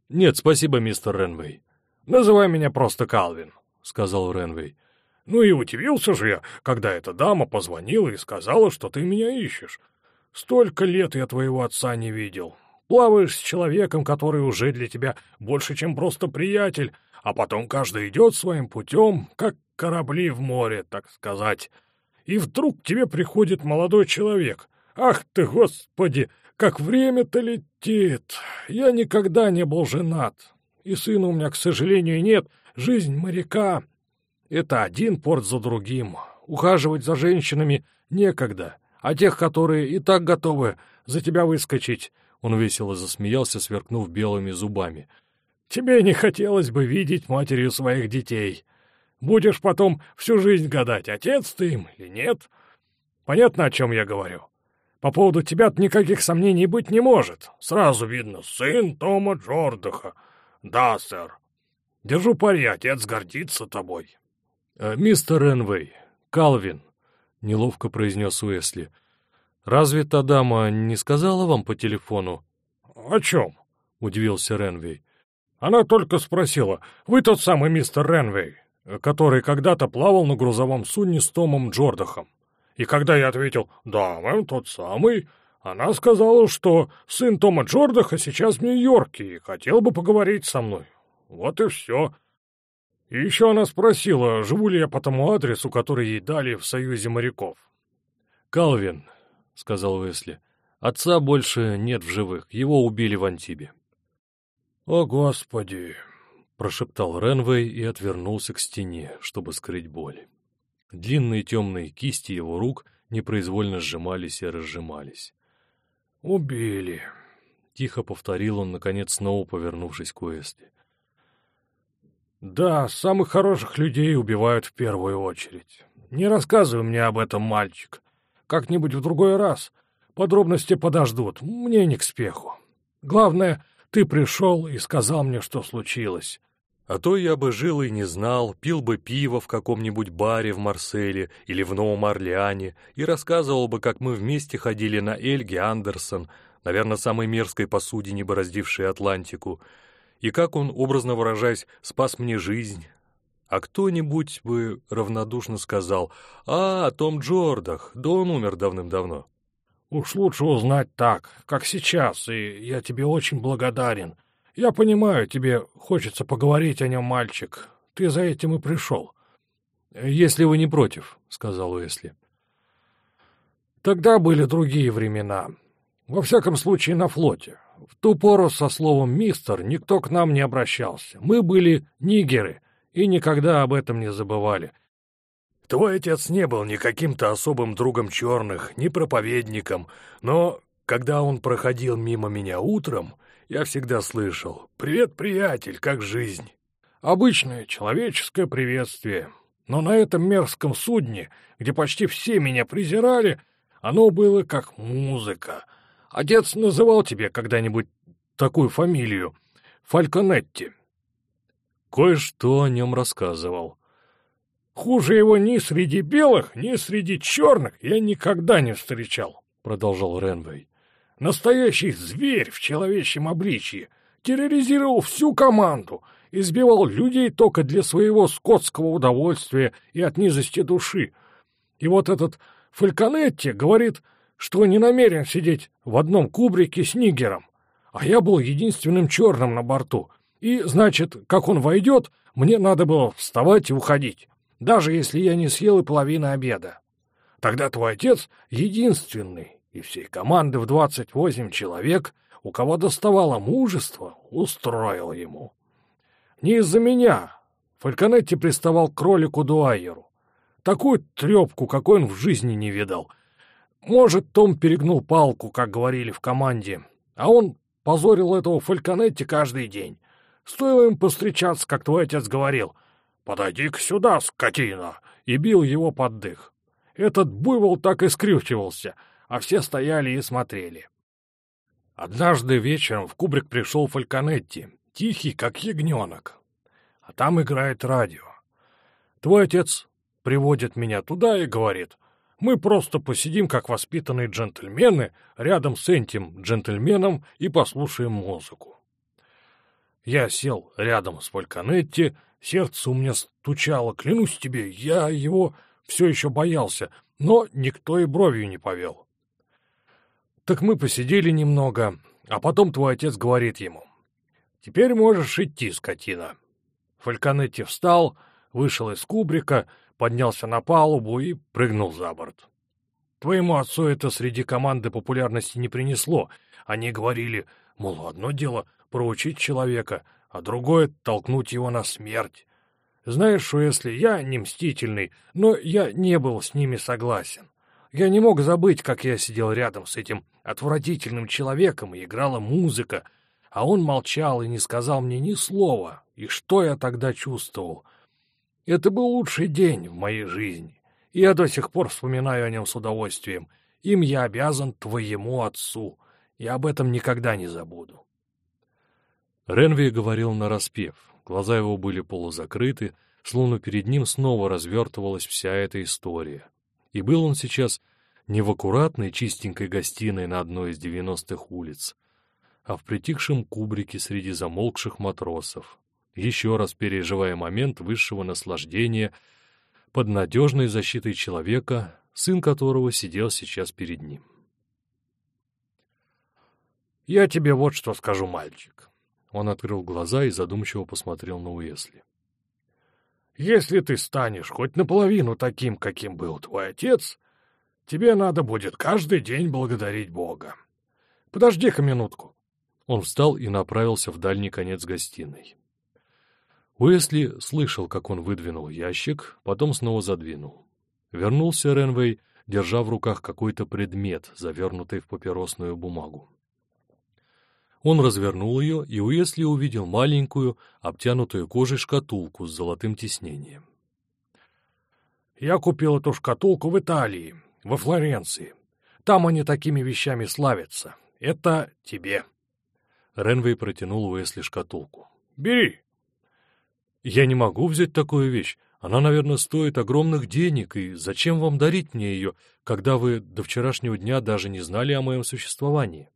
«Нет, спасибо, мистер Ренвей». «Называй меня просто Калвин», — сказал Ренвей. «Ну и удивился же я, когда эта дама позвонила и сказала, что ты меня ищешь. Столько лет я твоего отца не видел. Плаваешь с человеком, который уже для тебя больше, чем просто приятель, а потом каждый идет своим путем, как корабли в море, так сказать. И вдруг к тебе приходит молодой человек. Ах ты, господи, как время-то летит! Я никогда не был женат, и сына у меня, к сожалению, нет. Жизнь моряка — это один порт за другим. Ухаживать за женщинами некогда, а тех, которые и так готовы за тебя выскочить, он весело засмеялся, сверкнув белыми зубами. Тебе не хотелось бы видеть матерью своих детей. Будешь потом всю жизнь гадать, отец ты им или нет. Понятно, о чем я говорю? По поводу тебя никаких сомнений быть не может. Сразу видно, сын Тома Джордаха. Да, сэр. Держу пари, отец гордится тобой. Э, мистер Энвей, Калвин, — неловко произнес Уэсли, — разве та дама не сказала вам по телефону? — О чем? — удивился Ренвей. — Она только спросила, вы тот самый мистер Ренвей, который когда-то плавал на грузовом судне с Томом Джордахом. И когда я ответил «Да, мэм, тот самый», она сказала, что сын Тома Джордаха сейчас в Нью-Йорке и хотел бы поговорить со мной. Вот и все. И еще она спросила, живу ли я по тому адресу, который ей дали в Союзе моряков. «Калвин», — сказал Уэсли, — «отца больше нет в живых, его убили в Антибе». «О, Господи!» — прошептал Ренвей и отвернулся к стене, чтобы скрыть боль. Длинные темные кисти его рук непроизвольно сжимались и разжимались. «Убили», — тихо повторил он, наконец снова повернувшись к Уэсли. «Да, самых хороших людей убивают в первую очередь. Не рассказывай мне об этом, мальчик. Как-нибудь в другой раз. Подробности подождут, мне не к спеху. Главное, ты пришел и сказал мне, что случилось. А то я бы жил и не знал, пил бы пиво в каком-нибудь баре в Марселе или в Новом Орлеане и рассказывал бы, как мы вместе ходили на Эльге Андерсон, наверное, самой мерзкой посудине, бороздившей Атлантику, и как он, образно выражаясь, спас мне жизнь. а кто-нибудь бы равнодушно сказал «А, Том Джордах, да он умер давным-давно». «Уж лучше узнать так, как сейчас, и я тебе очень благодарен. Я понимаю, тебе хочется поговорить о нем, мальчик. Ты за этим и пришел». «Если вы не против», — сказал Уэсли. «Тогда были другие времена. Во всяком случае, на флоте. В ту пору со словом «мистер» никто к нам не обращался. Мы были нигеры, и никогда об этом не забывали. Твой отец не был ни каким-то особым другом черных, ни проповедником, но когда он проходил мимо меня утром, я всегда слышал «Привет, приятель, как жизнь?» Обычное человеческое приветствие. Но на этом мерзком судне, где почти все меня презирали, оно было как музыка. Отец называл тебе когда-нибудь такую фамилию — Фальконетти. Кое-что о нем рассказывал. «Хуже его ни среди белых, ни среди черных я никогда не встречал», — продолжал Ренвей. «Настоящий зверь в человечьем обличье, терроризировал всю команду, избивал людей только для своего скотского удовольствия и от низости души. И вот этот Фальконетти говорит, что не намерен сидеть в одном кубрике с Нигером, а я был единственным черным на борту, и, значит, как он войдет, мне надо было вставать и уходить, даже если я не съел и половины обеда. Тогда твой отец единственный и всей команды в двадцать восемь человек, у кого доставало мужество, устроил ему. Не из-за меня. Фальконетти приставал к кролику Дуайеру. Такую трепку, какой он в жизни не видал. Может, Том перегнул палку, как говорили в команде, а он позорил этого Фальконетти каждый день. Стоило им постречаться, как твой отец говорил. «Подойди-ка сюда, скотина!» и бил его под дых. Этот буйвол так и скрючивался, а все стояли и смотрели. Однажды вечером в кубрик пришел Фальконетти, тихий, как ягненок. А там играет радио. Твой отец приводит меня туда и говорит, мы просто посидим, как воспитанные джентльмены, рядом с этим джентльменом и послушаем музыку. Я сел рядом с Фальконетти, сердце у меня стучало, клянусь тебе, я его все еще боялся, но никто и бровью не повел. Так мы посидели немного, а потом твой отец говорит ему, «Теперь можешь идти, скотина». Фальконетти встал, вышел из кубрика, поднялся на палубу и прыгнул за борт. Твоему отцу это среди команды популярности не принесло. Они говорили, мол, одно дело проучить человека, а другое — толкнуть его на смерть. Знаешь, что если я не мстительный, но я не был с ними согласен. Я не мог забыть, как я сидел рядом с этим отвратительным человеком, и играла музыка, а он молчал и не сказал мне ни слова. И что я тогда чувствовал? Это был лучший день в моей жизни, и я до сих пор вспоминаю о нем с удовольствием. Им я обязан твоему отцу, и об этом никогда не забуду. Ренви говорил нараспев, глаза его были полузакрыты, словно перед ним снова развертывалась вся эта история. И был он сейчас не в аккуратной чистенькой гостиной на одной из девяностых улиц, а в притихшем кубрике среди замолкших матросов, еще раз переживая момент высшего наслаждения под надежной защитой человека, сын которого сидел сейчас перед ним. «Я тебе вот что скажу, мальчик. Он открыл глаза и задумчиво посмотрел на Уэсли. «Если ты станешь хоть наполовину таким, каким был твой отец, тебе надо будет каждый день благодарить Бога. Подожди-ка минутку». Он встал и направился в дальний конец гостиной. Уэсли слышал, как он выдвинул ящик, потом снова задвинул. Вернулся Ренвей, держа в руках какой-то предмет, завернутый в папиросную бумагу. Он развернул ее, и Уэсли увидел маленькую, обтянутую кожей шкатулку с золотым тиснением. «Я купил эту шкатулку в Италии, во Флоренции. Там они такими вещами славятся. Это тебе». Ренвей протянул Уэсли шкатулку. «Бери». «Я не могу взять такую вещь. Она, наверное, стоит огромных денег, и зачем вам дарить мне ее, когда вы до вчерашнего дня даже не знали о моем существовании?» —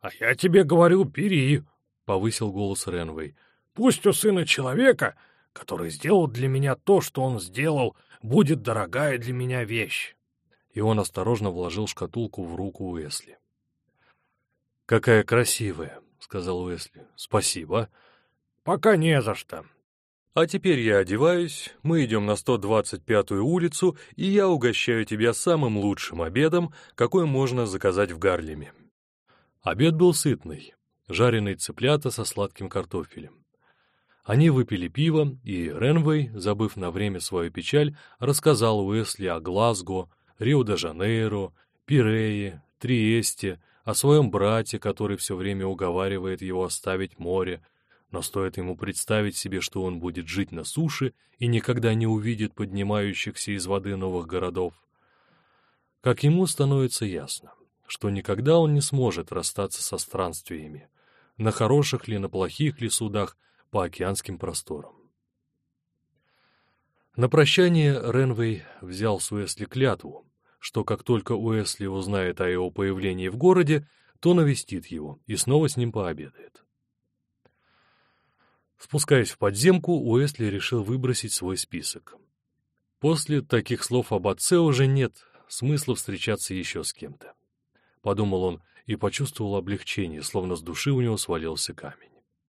А я тебе говорю, бери, — повысил голос Ренвей. — Пусть у сына человека, который сделал для меня то, что он сделал, будет дорогая для меня вещь. И он осторожно вложил шкатулку в руку Уэсли. «Какая красивая!» — сказал Уэсли. «Спасибо». «Пока не за что». «А теперь я одеваюсь, мы идем на 125-ю улицу, и я угощаю тебя самым лучшим обедом, какой можно заказать в Гарлеме». Обед был сытный, жареные цыплята со сладким картофелем. Они выпили пиво, и Ренвей, забыв на время свою печаль, рассказал Уэсли о Глазго, Рио-де-Жанейро, Пирее, Триесте, о своем брате, который все время уговаривает его оставить море, но стоит ему представить себе, что он будет жить на суше и никогда не увидит поднимающихся из воды новых городов. Как ему становится ясно, что никогда он не сможет расстаться со странствиями, на хороших ли, на плохих ли судах, по океанским просторам. На прощание Ренвей взял с Уэсли клятву, что как только Уэсли узнает о его появлении в городе, то навестит его и снова с ним пообедает. Спускаясь в подземку, Уэсли решил выбросить свой список. После таких слов об отце уже нет смысла встречаться еще с кем-то. Подумал он и почувствовал облегчение, словно с души у него свалился камень.